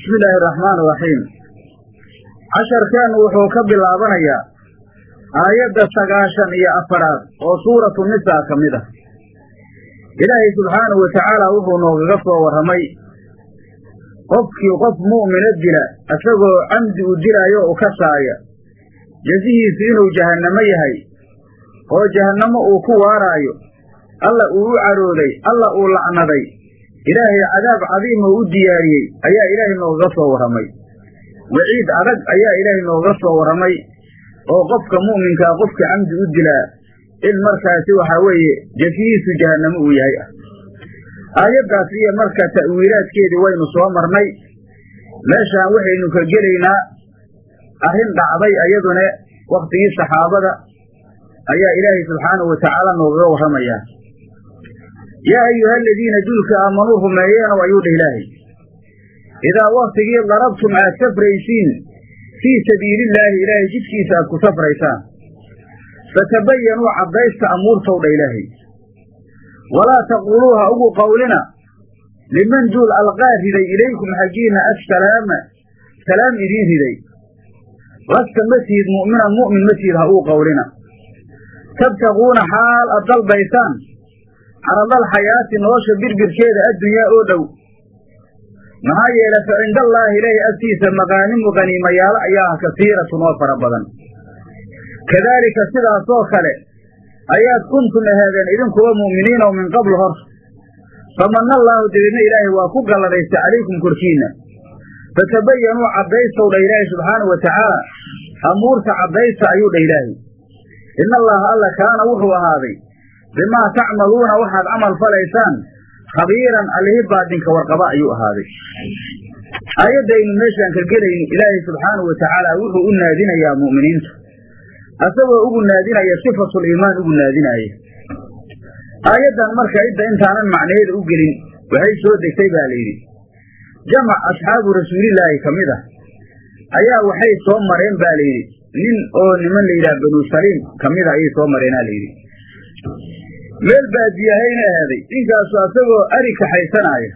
bismi illaahi araxmaan iraxiim casharkeennu wuxuu ka bilaabanayaa aayadda sagaashan iyo afaraad oo suuratu nisaa ka mid ah. Ilaahay subxaanahu watacaala wuxuu noogaga soo warramay qofkii qof mu'mina dila isagoo camdi u dilaayo u kasaaya jesihiisu inuu jahannamo yahay oo jahannamo uu ku waaraayo alla uu u cadhooday alla uu lacnaday ilaahay cadaab cadiima u diyaariyey ayaa ilaahay noogaga soo warramay waciid adag ayaa ilaahay noogaga soo warramay oo qofka mu'minkaa qofka camdi u dilaa in markaasi waxaa weeye jefihiisu jahannamo uu yahay. Ah aayaddaas iyo marka ta'wiilaadkeedii waynu soo marnay meeshaan waxaynu ka gelaynaa arrin dhacday ayaduna wakhtigii saxaabada ayaa ilaahay subxaanahu watacaala noogaga warramayaa yaa ayuha aladiina dulka aamanuu rumeeyeenow ayuu dheh ilaahay idaa waktigii darabtum aad safraysiin fii sabiilillaahi ilaahay jidkiisa aad ku safraysaan fatabayanuu caddaysta amuurtow dha ilaahay walaa taquuluu ha ugu qowlina liman duul alqaa riday ilaykum xaggiinna assalaama salaam idiin riday lasta ma tihid mu'minan mu'min ma tihid ha ugu qowlina tabtaquuna xaal ad dalbaysaan caradal xayaati nolosha birbirkeeda addunyaa oo dhow. Maxaa yeele fa cinda allaahi ilaahi agtiisa maqaanimu qaniimayaalo ayaa kasiiratun oo fara badan. Kadaalika sidaasoo kale ayaad kuntum ahaadeen idinkuwa mu'miniina oo min qablu hor. Famanna allaahu dabeedna ilaahay waa ku galladaysta calaykum korkiinna. Fatabayanuu caddaystow dha ilaahay subxaanahu watacaala amuurta caddaysta ayuu dha ilaahay. Ina allaha alla kaana wuxuu ahaaday bimaa tacmaluuna waxaad camal falaysaan. Khabiiran allihii baadinka warqaba ayuu ahaaday. Aayaddaynu meeshaan ka gelayno ilaahay subxaanahu watacaala wuxuu u naadinayaa mu'miniinta. Asagoo ugu naadinaya sifatul iimaan ugu naadinaaya aayaddan marka idda intaanan macnaheeda u gelin waxay soo degtay baa layidhi jamac asxaabu rasuulillaahi ka mid ah. Ayaa waxay soo mareen baa layidhi nin oo niman layidhaha banu saliim ka mid a ayay soo mareenaa layidhi meel baadiyahayna ahaaday ninkaasu asagoo ari kaxaysanaaya.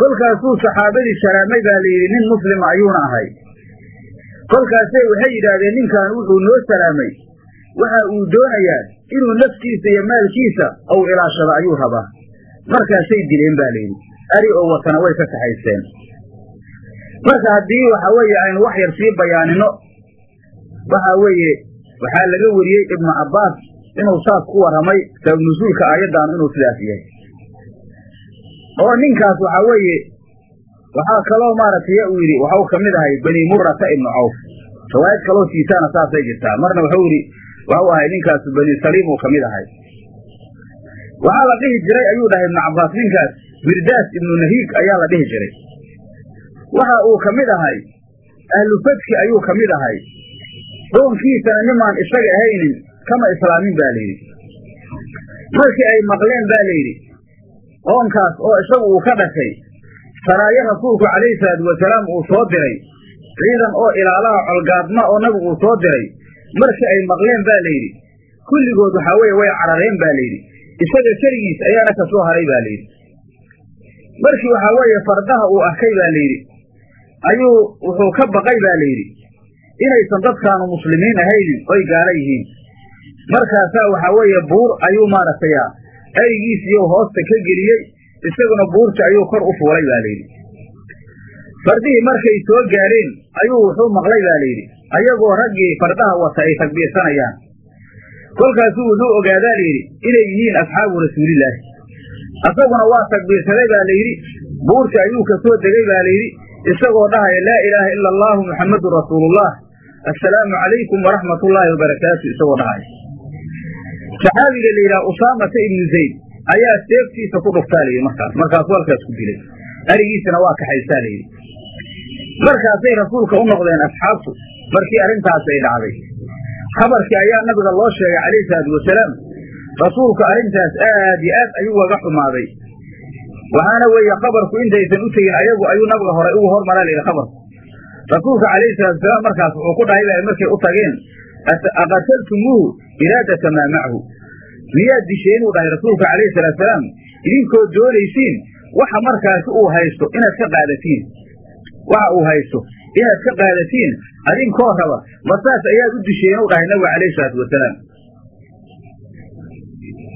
Kolkaasuu saxaabadii salaamay baa layidhi nin muslima ayuuna ahay. Kolkaasay waxay yidhaahdeen ninkan wuxuu noo salaamay waxa uu doonayaa inuu naftiisa iyo maalkiisa ou ilaashado ayuu rabaa. Markaasay dileen baa layidhi ari oo watana way ka kaxaysteen. Marka haddii waxa weeye aynu wax yar sii bayaanino waxa weeye waxaa laga wariyey ibnu cabbaas inuu saas ku warramay sabab nusuulka aayaddaanu inuu sidaas yahay. Oo ninkaas waxaa weeye waxaa kaloo maaragtay uu yidhi waxau ka mid ahay bani murata ibnu cawf. Riwaayad kaloo siitaana saasay jirtaa. Marna wuxuu yidhi waxau ahay ninkaasu bani saliim uu ka ahay. Waxaa la dhihi jiray ayuu dhahay ibnu cabbaas ninkaas wirdaas ibnu nahiig ayaa la dhihi jiray. Waxa uu ka mid ahay ahlu fadki ayuu ka mid ahay. Qoonkiisana nimaan isaga ahaynin kama islaamin ba layidhi markii ay maqleen ba layidhi qoonkaas oo isagu uu ka dhashay saraayo rasuulku calayhi salaatu wasalaam uu soo diray. Ciidan oo ilaalaha colgaadma oo nabigu uu soo diray. Markii ay maqleen ba layidhi kulligood waxaa weeye way carareen ba layidhi isaga keligiis ayaana ka soo haray ba layidhi markii waxaa weeye fardaha uu arkay ba layidhi ayuu wuxuu ka baqay ba layidhi inaysan dadkaanu muslimiin ahaynin oy gaala yihiin markaasaa waxaa weeye buur ayuu maaragtay aygiisiiyo hoosta ka geliyey isaguna buurta ayuu kor u fuulay ba layidhi. Fardihii markay soo gaareen ayuu wuxuu maqlay ba layidhi ayagoo raggii fardaha wata ay takbiirsanayaan. Kolkaasuu wuxuu ogaadaa layidhi inay yihiin asxaabu rasuulillaahi. Asaguna waa takbiirsaday ba layidhi buurta ayuu ka soo degay ba layidhi isagoo dhahaya laa ilaaha ila allaahu muxammadun rasuulullah. Assalaamu calaykum waraxmat ullaahi wabarakaatu isagoo dhahaya saxaabiga la yidhaha usaamata ibnu zayd ayaa seeftiisa ku dhuftaa layidhi markaas markaasuu halkaas ku dilay arigiisana waa kaxaysaa layidhi markaasay rasuulka u noqdeen asxaabtu markii arrintaas ay dhacday khabarkii ayaa nabiga loo sheegay calayhi salaatu wasalaam rasuulku arrintaas aad iyo aad ayuu waga xumaaday waxaana weeye khabarku intaysan u tegin ayagu ayuu nabiga hore ugu hormaraa layidhi khabarku rasuulka calayhi salaatu wasalaam markaas wuxuu ku dhahay ba markay u tageen aqataltumuuhu iraadata maa macahu miyaad disheen uu dhahay rasuulka calayhi salaatu salaam idinkoo doonaysiin waxa markaasi uu haysto inaad ka qaadatiin. Waxa uu haysto inaad ka qaadatiin adinkoo raba ma saas ayaad u disheen u dhahay nabiga calayhi salaatu wasalaam.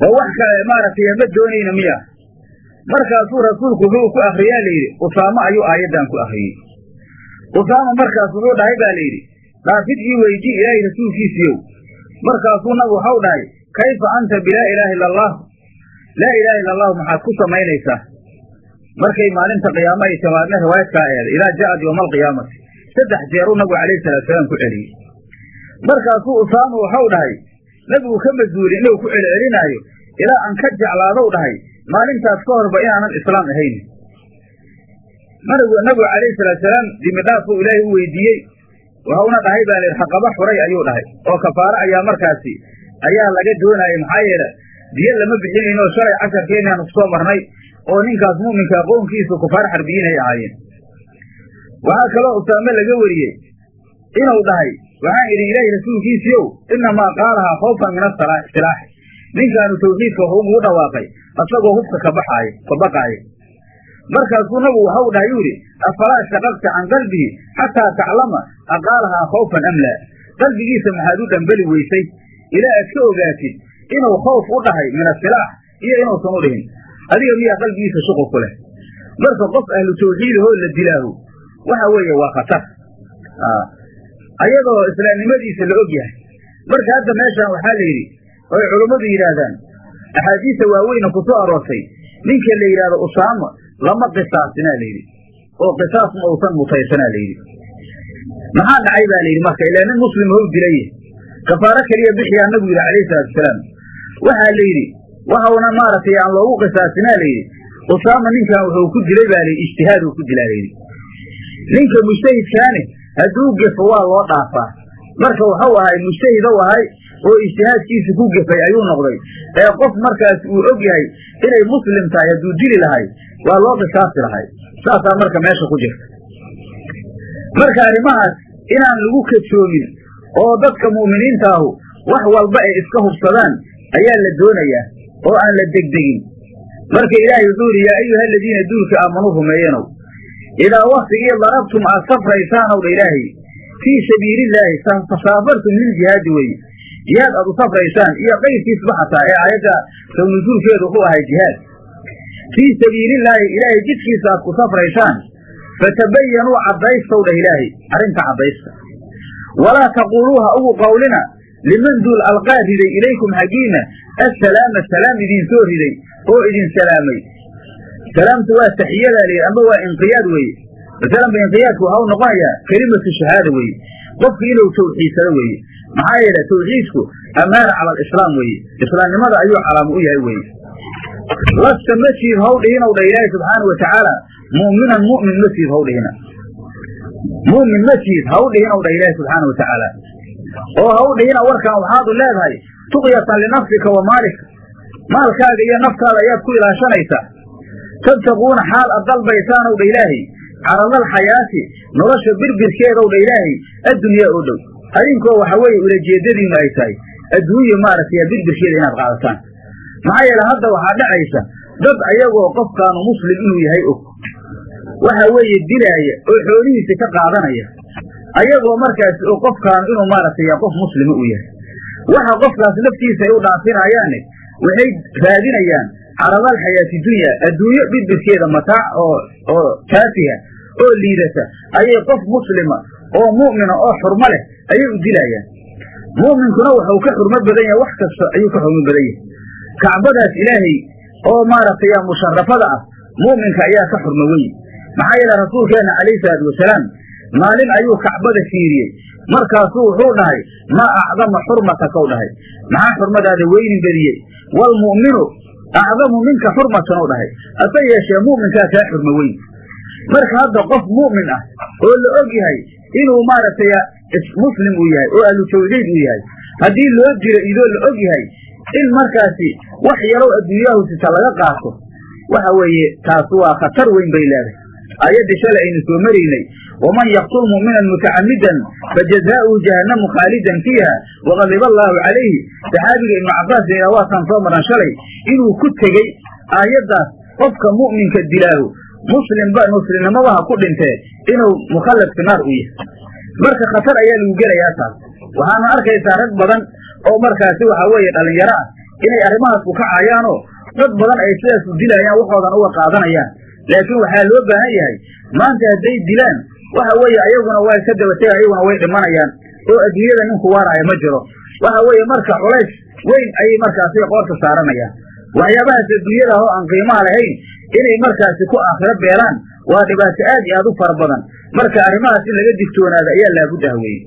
Oo wax kale maaragtay ma doonayna miya. Markaasuu rasuulku wuxuu ku akriyaa layidhi usaamo ayuu aayaddan ku akriyey usaama markaas wuxuu dhahay baa layidhi dhaafid ii weydii ilaahay rasuulkiisiiyow markaasuu nabigu waxau dhahay kayfa anta bilaa ilaaha illa allah laa ilaha illa allahu maxaad ku samaynaysaa? Markay maalinta qiyaamo ay timaadna riwaayadkaa eeda ilaa ja'ad yowma alqiyaamati saddex jeeruu nabigu calayhi salatu salaam ku celiyey. Markaasuu usaama waxau dhahay nabigu ka mas'uuli inuu ku celcelinaayo ilaa aan ka jeclaadow dhahay maalintaas ka horba inaanan islaam ahayn. Nabigu calayhi salaatu salaam dimidhaafuu ilaahay u weydiiyey waxauna dhahay baa layidhi raqaba xuray ayuu dhahay. Oo kafaaro ayaa markaasi ayaa laga doonayay maxaa yeele diyo lama bixinayno shalay casharkeenaanu ku soo marnay oo ninkaas mu'minkaa qownkiisu kufaar xarbiyiin ay ahaayeen. Waxaa kaloo usaame laga wariyey inuu dhahay waxaan idhi ilaahi rasuulkiisiiow inamaa qaalahaa khawfan min asilaaxi ninkaanu tawxiidka waxu ugu dhawaaqay asagoo hubka ka baxaayo ka baqaayo markaasuu nabigu waxau dhahay yuu yidhi afalaa shaqaqta can qalbihi xataa taclama aqaalahaa khawfan am laa? Qalbigiisa maxaad u dhambeli weysay? Ilaa aad ka ogaatid inuu khawf u dhahay min asilaax iyo inuusan u dhihin. Adiga miyaa qalbigiisa shuqul ku leh? Marka qof ahlu tawxiidahoo la dilaahu waxa weeye waa khatar. Ayadoo islaamnimadiisa la og yahay marka hadda meeshan waxaa la yidhi oy culummadu yidhaahdaan axaadiista waaweyna ku soo aroortay. Ninka la yidhahdo usaama lama qisaasinaa la yidhi. Oo qisaas ma uusan mutaysanaa la yidhi maxaa dhacay baa la yidhi marka ilaa nin muslim how dilay. Kafaaro keliya bixiyaa nabigu yidhi calayhi salaatu wasalaam waxaa la yidhi waxauna maaragtay aan loogu qisaasinaa la yidhi. Usaama ninkan wuxuu ku dilay baa layidhi ijtihaad uu ku dilaa layidhi ninka mujtahidkaane hadduu gefo waa loo dhaafaa. Marka waxau ahay mujtahidow ahay oo ijtihaadkiisa ku gefay ayuu noqday. Ee qof markaas uu og yahay inay muslim tahay hadduu dili lahay waa loo qisaasi lahay. Saasaa marka meesha ku jirta marka arrimahaas inaan lagu kasoomin oo dadka mu'miniinta ahu wax walba ay iska hubsadaan ayaa la doonayaa oo aan la degdegin. Marka ilaahay wuxuu yidhi yaa ayuha aladiina duulka aamanuu rumeeyenow idaa waktigii darabtum aad safraysaanow dha ilaahay fii sabiilillaahi fasaafartum liljihaadi weye jihaad aad u safraysaan iyo qayrkiisba xataa ee aayadda sawnusuulkeedu wuxuu ahay jihaad. Fii sabiilillaahi ilaahay jidkiisa aad ku safraysaan fatabayanuu caddaystow dhah ilaahay arrinta caddaysta walaa taquuluuha ugu qawlina liman duul alqaa riday ilaykum xaggiinna assalaama salaam idin soo riday oo idin salaamay salaamtu waa taxiyadaa layidhi amba waa inqiyaad weeye masalanba inqiyaadku waxau noqonayaa kelimatu shahaada weeye qofku inuu tawxiidsado weeye maxaa yeele tawxiidku amaana cala alislaam weeye islaamnimada ayuu calaamo u yahay weeye lasta masjid haw dhihinow dha ilaahi subxaana wa mu'minan mu'min masjid haw dhihina mu'min masjid haw dhihinow dha ilaahi subxaana wa tacaala oo haw dhihina warkan waxaadu leedahay tuqyatan linafsika wa maalika maalkaaga iyo naftaada ayaad ku ilaashanaysaa tabtaquuna xaal ad dalbaysaanow dha ilaahay caradal xayaati nolosha birbirkeedow dha ilaahay addunyaa oo dhow adinkoo waxa weeye ulajeedadiinu ay tahay adduunya maaragtay birbirkeeda inaad qaadataan maxaa yeele hadda waxaa dhacaysa dad ayagoo qofkaanu muslim inuu yahay og waxa weeye dilaaya oo xoolihiisa ka qaadanaya. Ayagoo markaasi og qofkaanu inuu maaragtay qof muslima u yahay. Waxa qofkaas naftiisa ay u dhaafinayaanne waxay raadinayaan caradal xayaati dunya adduunyo birbirkeeda mataac oo oo taafiha oo liidata. Ayay qof muslima oo mu'mina oo xurmo leh ayay u dilayaan. Mu'minkuna wuxuu ka xurmo badan yahay wax kasta ayuu ka xurmo badan yahay. Kacbadaas ilaahay oo maaragtay musharafada ah mu'minka ayaa ka xurmo weye maxaa yeele rasuulkeenna calayhi salaatu wasalaam maalin ayuu kacbada fiiriyey. Markaasuu wuxuu dhahay maa acdama xurmatakau dhahay. Maxaa xurmadaada weynin badiyey waalmu'minu acdamu minka xurmatan u dhahay. Hase yeeshee mu'minkaa kaa xurmo weyn. Marka hadda qof mu'min ah oo la og yahay inuu maaragtay muslim uu yahay oo ahlu tawxiid uu yahay haddii loo jiro idoo la og yahay in markaasi wax yarow adduunyahu sita laga qaato waxa weeye taas waa khatar weyn bay leedahay aayaddii shalay aynu soo maraynay waman yaqtul mu'minan mutacamidan fajazaa'uhu jahannamu khaalidan fiiha waqadiba allaahu calayhi. Saxaabiga ibnu cabbaas layidhaha waataan soo maran shalay inuu ku tegey aayaddaas qofka mu'minka dilaahu muslimba muslimnimaba ha ku dhintee inuu mukhallad fi naar u yahay. Marka khatar ayaa lagu gelayaa taas. Waxaana arkaysaa rag badan oo markaasi waxa weeye dhalinyaro ah inay arrimahaas ku kacayaanoo dad badan ay sidaas u dilayaan waxoodan uga qaadanayaan laakiin waxaa loo baahan yahay maanta hadday dilaan waxa weeye ayaguna way ka dabatega ayaguna way dhimanayaan oo adduunyada ninku waaraayo ma jiro. Waxa weeye marka culays weyn ayay markaasi qoorta saaranayaan. Waxyaabahaas adduunyada oo aan qiimaha lahayn inay markaasi ku aakhiro beelaan waa dhibaato aad iyo aad u fara badan. Marka arrimahaas in laga digtoonaado ayaa laabud ah weye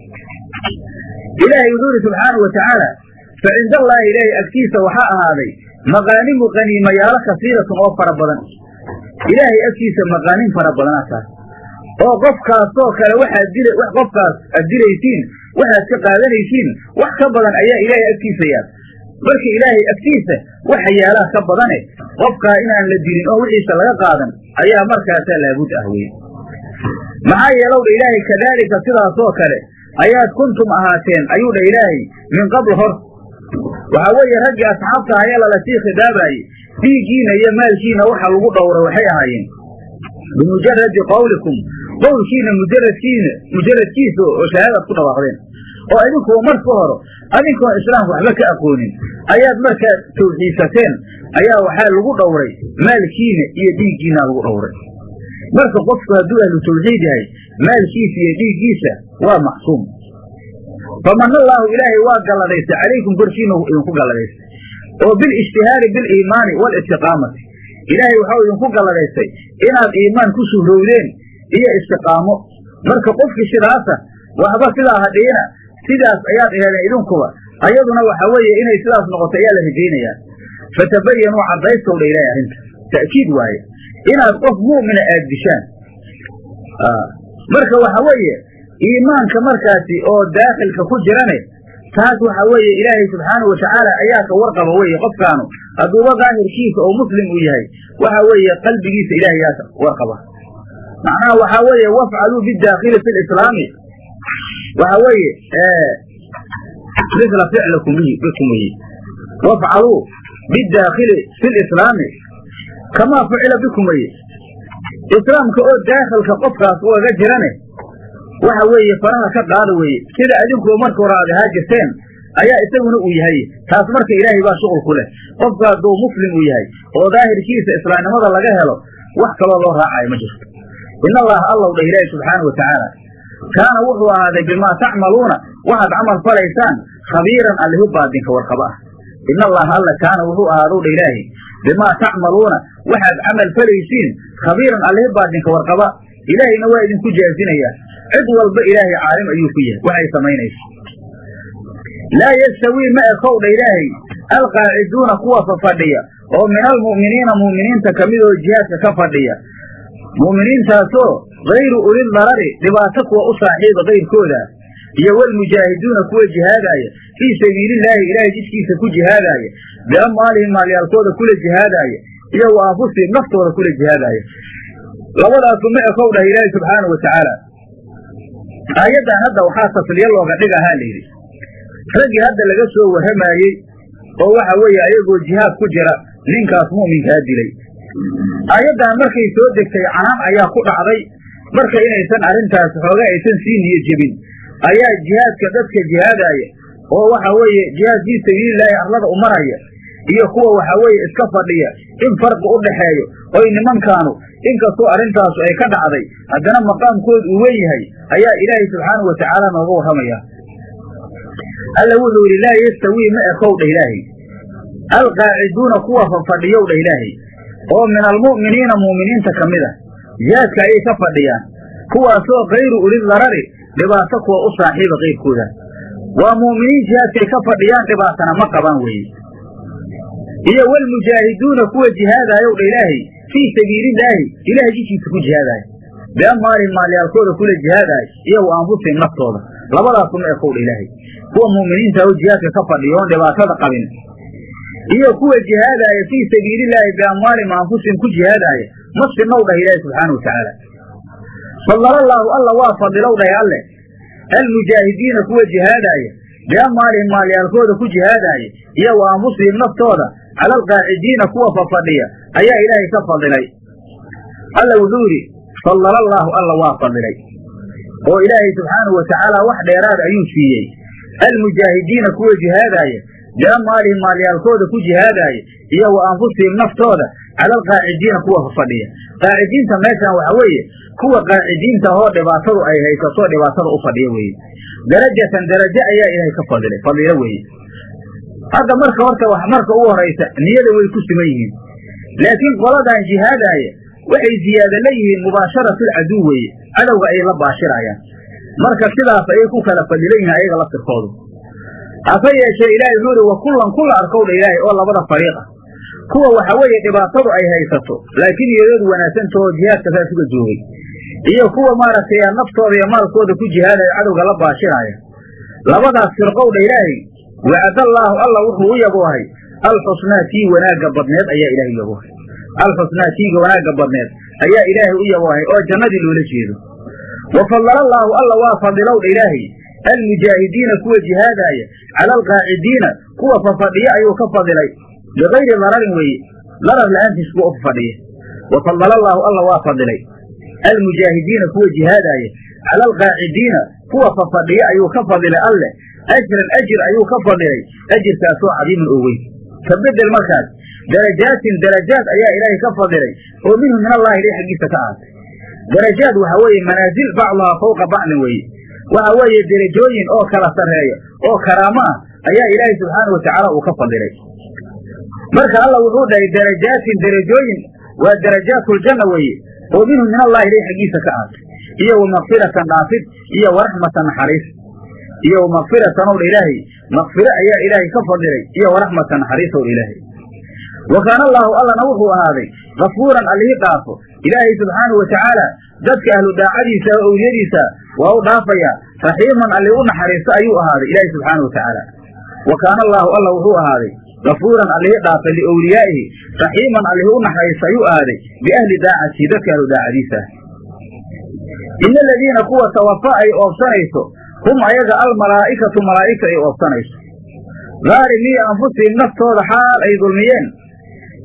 ilaahay wuxuu yidhi subxaanau wa tacaala fa cinda allaahi ilaahay agtiisa waxaa ahaaday maqaanimu qaniimayaalo kasiiratun oo fara badan ilaahay agtiisa maqaanim fara badanaa taas oo qofkaasoo kale waxaad dil qofkaas aad dilaysiin waxaad ka qaadanaysiin wax ka badan ayaa ilaahay agtiisa yaal marka ilaahay agtiisa waxa yaalaa ka badane qofkaa inaan la dilin oo wixiisa laga qaadan ayaa markaasaa laabud ah weye maxaa yeelowdha ilaahay kadaalika sidaasoo kale ayaad kuntum ahaateen ayuu dha ilaahay min qabl hor. Waxaa weeye raggii asxaabta ayaa lala sii khidaabaayey dhiiggiina iyo maalkiina waxa lagu dhowray waxay ahaayeen. Bimujaradi qawlikum. Qowlkiina mujaradkiina mujaradkiisa oo shahaadaad ku dhawaaqdeen. Oo idinkuwa marka horo adinkoon islaamka waxba ka aqoonin. Ayaad markaa tawxiidsateen ayaa waxaa lagu dhowray maalkiina iyo dhiiggiina lagu dhowray. Marka qofku hadduu ahlu tawxiid yahay maalkiisa iyo dhiiggiisa waa macsuum. Famana allaahu ilaahay waa galladaystay. Calaykum korkiina idinku galladaystay oo bilijtihaari biliimaani walistiqaamati. Ilaahay waxau idinku galladaystay inaad iimaan ku suhrowdeen iyo istiqaamo. Marka qofkii sidaasa waxba sidaa hadhiina sidaas ayaad eheedeen idinkuba. Ayaduna waxa weeye inay sidaas noqoto ayaa la rajaynayaa fatabayanuu caddaystowdha ilaahay arrinta. Ta'kiid waaye. Inaad qof mu'mina aad dishaan. Marka waxa weeye iimaanka markaasi oo daakhilka ku jirane taas waxa weeye ilaahay subxaanau watacaala ayaa ka warqaba weye qofkaanu. Hadduuba daahirkiisa oo muslim uu yahay waxa weeye qalbigiisa ilahay yaa warqaba. Macnaha waxaa weeye wafcaluu bidaakhili fi lislaami waxa weeye misla ficlikum bikum weye wafcaluu bidaakhili fi lislaami kamaa fucila bikum islaamka oo daakhilka qofkaas ugaga jirane waxa weeye faraha ka qaada weeye. Sida adinkuba marka hore aad ahaa jirteen ayaa isaguna uu yahay. Taas marka ilaahay baa shuqul ku leh. Qofka hadduu muslim uu yahay oo daahirkiisa islaamnimada laga helo wax kaloo loo raacayo ma jirto. In allaha allow dha ilaahi subxaanau watacaala kaana wuxuu ahaaday bimaa tacmaluuna waxaad camal falaysaan khabiiran allihu baadinka warqaba ah in allaha alla kaana wuxuu ahaadow dha ilaahi bimaa tacmaluuna waxaad camal falaysiin khabiiran allihi baadinka warqaba ilaahayna waa idinku jaazinayaa cid walba ilaahay caalim ayuu ku yahay waxay samaynayso laa yastawii ma ekowdha ilaahay alqaaciduuna kuwa fafadhiya oo min almu'miniina mu'miniinta ka mid oo jihaadka ka fadhiya. Mu'miniintaasoo hayru ulil darari dhibaato kuwa u saaxiiba kayrkooda iyo walmujaahiduuna kuwa jihaadaaya fii sabiilillaahi ilaahay jidkiisa ku jihaadaaya biamwaalihim maalyaalkooda kula jihaadaaya iyo wa anfusihim naftooda kula jihaadaaya. Labadaasu ma ekow dhah ilaahi subxaanau watacaala aayaddan hadda waxaa tasliye looga dhigahaa layidhi raggii hadda laga soo warramaayey oo waxa weeye ayagoo jihaad ku jira ninkaas mu'minkaa dilay. Aayaddan markay soo degtay canaan ayaa ku dhacday. Marka inaysan arrintaas xooga aysan sii niyo jebin ayaa jihaadka dadka jihaadaaya oo waxa weeye jihaad fii sabiililaahi arlada umaraya iyo kuwa waxa weeye iska fadhiya in farqi u dhaxeeyo oy nimankaanu inkastoo arrintaasu ay ka dhacday haddana maqaamkoodu uu wen yahay ayaa ilaahay subxaanau watacaala nooga warramaya. Alla wuxuu yidhi laa yastawii ma ekowdha ilaahay. Alqaaciduuna kuwa fafadhiyowdha ilaahay. Oo min almu'miniina mu'miniinta ka mid a jihaadka ayay ka fadhiyaan. Kuwaasoo kayru ulil darari dhibaato kuwa u saaxiiba qayrkooda waa mu'miniin jihaadkay ka fadhiyaan dhibaatana ma qabaan weeye iyo walmujaahiduuna kuwa jihaadaayowdha ilaahay fii sabiilillaahi ilahay jidkiisa ku jihaadaaya biamwaalihim maalyaalkooda kula jihaadaaya iyo wa anfusihim naftooda labadaasu ma ekowdha ilaahay kuwa mu'miniinta oo jihaadka ka fadhiya oon dhibaatada qabin iyo kuwa jihaadaaya fii sabiilillaahi biamwaalihim anfusihim ku jihaadaaya ma sinnow dhah ilaahi subxaanau watacaala fadlalallaahu alla waa fadilow dhahay alle almujaahidiina kuwa jihaadaaya biamwaalihim maalyaalkooda ku jihaadaaya iyo wa anfusihim naftooda cala alqaacidiina kuwa fafadhiya ayaa ilaahay ka fadilay alla wuxuu yidhi fallala allaahu alla waa fadilay oo ilaahay subxaanahu watacaala wax dheeraada ayuu siiyey almujaahidiina kuwa jihaadaaya biamwaalihim maalyaalkooda ku jihaadaaya iyo wa anfusihim naftooda cala alqaacidiina kuwa fadhiya qaacidiinta meeshan waxa weeye kuwa qaacidiinta ahoo dhibaatadu ay haysato dhibaatada u fadhiya weeye darajatan darajo ayaa ilaahay ka fadilay fadiilo weeye hadda marka horta marka ugu horaysa niyada way ku siman yihiin. Laakiin qoladan jihaadaaya waxay ziyaado la yihiin mubaasharatulcaduw weeye cadowga ayay la baashirayaan. Marka sidaas ayay ku kala fadilan yihiin ayaga laftirkoodu. Hase yeeshee ilaahay wuxuu ihi wa kullan kulla arkowdha ilaahay oo labada fariiq ah kuwa waxa weeye dhibaatadu ay haysato laakiin iyadoodu wanaagsantahoo jihaadka saas uga joogay. Iyo kuwa maaragtay naftooda iyo maalkooda ku jihaadaya cadowga la baashiraaya labadaas firqowdha ilaahay wacadallaahu alla wuxuu u yaboohay alxusnaa tii wanaagga badneed ayaa ilaahay u yaboohay alxusnaa tiiga wanaagga badneed ayaa ilaahay u yaboohay oo jannadii loola jeedo. Wa fadlalallaahu alla waa fadilowdha ilaahay almujaahidiina kuwa jihaadaaya cala alqaacidiina kuwa fafadhiya ayuu ka fadilay bikayri dararin weeye darar la'aantiis kuwa u fafadhiya wa fadlalallaahu alla waa fadilay almujaahidiina kuwa jihaadaaya cala alqaacidiina kuwa fafadhiya ayuu ka fadilay alleh ajran ajir ayuu ka fadilay ajirkaasoo cadiiman oo weyn ka bedel markaas darajaatin darajaad ayaa ilaahay ka fadilay oo minhu min allahi ilahi xaggiisa ka ahaatay darajaad waxa weeye manaasil bacduhaa fawqa bacdin weeye waxa weeye derajooyin oo kala sarreeya oo karaamo ah ayaa ilaahay subxaana watacaala uu ka fadilay marka alla wuxuu dhahay darajaatin derajooyin waa darajaatuljanna weeye oo minhu min allahi ilahi xaggiisa ka ahaatay iyo wa dhaafid iyo waraxmatan naxariis iyo makfiratan owdha ilaahay makfiro ayaa ilaahay ka fadilay iyo waraxmatan naxariis owdha ilaahay wa kaana allaahu allana wuxuu ahaaday kafuuran allihii dhaafo. Ilaahay subxaanahu watacaala dadka ahlu daacadiisa oo owliyadiisa waa u dhaafayaa raxiiman alli u naxariisto ayuu ahaaday ilaahay subxaanahu watacaala wa kaana allaahu alla wuxuu ahaaday kafuuran allihii dhaafay liowliyaa'ihi raxiiman allihii u naxariisto ayuu ahaaday biahli daacatihi dadka ahlu daacadiisa. Ina aladiina kuwa tawafa ay oobsanayso hum ayaga almalaa'ikatu malaa'igta ay oobsanayso dhaalimii anfusihim naftooda xaal ay dulmiyeen.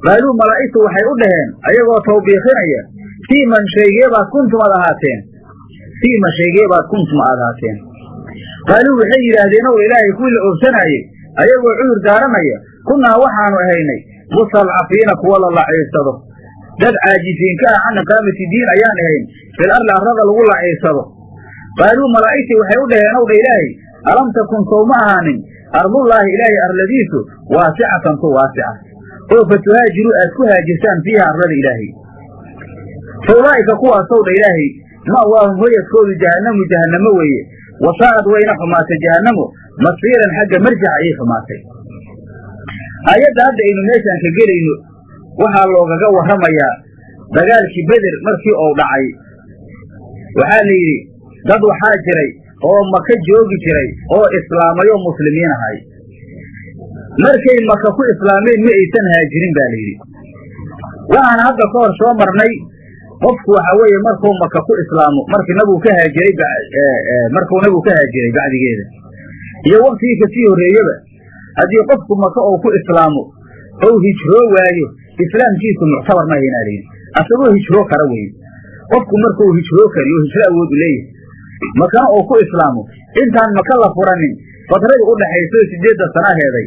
Qaaluu malaa'igtu waxay u dhaheen ayagoo tawbiikinaya fii man shaygeebaad kuntum ad ahaateen. Fii ma shaygeebaad kuntum aad ahaateen. Qaaluu waxay yidhaahdeen ow ilaahay kuwii la oobsanaayey ayagoo cudur daaranaya kunnaa waxaanu ahaynay mustalcafiina kuwa la laciibsado dad caajisiinka ah can iqaamati diin ayaan ahayn fil arli arrada lagu laciibsado qaaluu malaa'igtii waxay u dhaheen ow dha ilaahay alam takun sow ahaanin? Ardullaahi ilaahay arladiisu waasicatan tu waasica. Oo fa tuhaajiruu aad ku haajirtaan fiiha arlada ilaahay. Fa ulaa'ika kuwaasow dha ilaahay ma'waahum hoyadkoodu jahannamu jahannamo weeye. Wasaa'ad wayna xumaatay jahannamo masiiran xagga marjac ayay xumaatay. Aayadda hadda aynu meeshaan ka gelayno waxaa loogaga warramayaa dagaalkii beder markii uu dhacay. Waxaa la yidhi dad waxaa jiray oo maka joogi jiray oo islaamay oo muslimiin ahay. Markay maka ku islaameen ma aysan haajirin ba la yidhi. Waxaan hadda ka hor soo marnay qofku waxa weeye markuu maka ku islaamo markii nabigu ka haajiray markuu nabigu ka haajiray bacdigeeda. Iyo waktigii ka sii horreeyeba haddii qofku maka uu ku islaamo ou hijroo waayo islaamkiisu muctabar ma haynaa layidhi asagoo hijroo kara weeye. Qofku markuu hijroo kariyo hijro awood u leeyahay makana uu ku islaamo intaan maka la furanin. Fadradii u dhaxayso sideedda sana heeday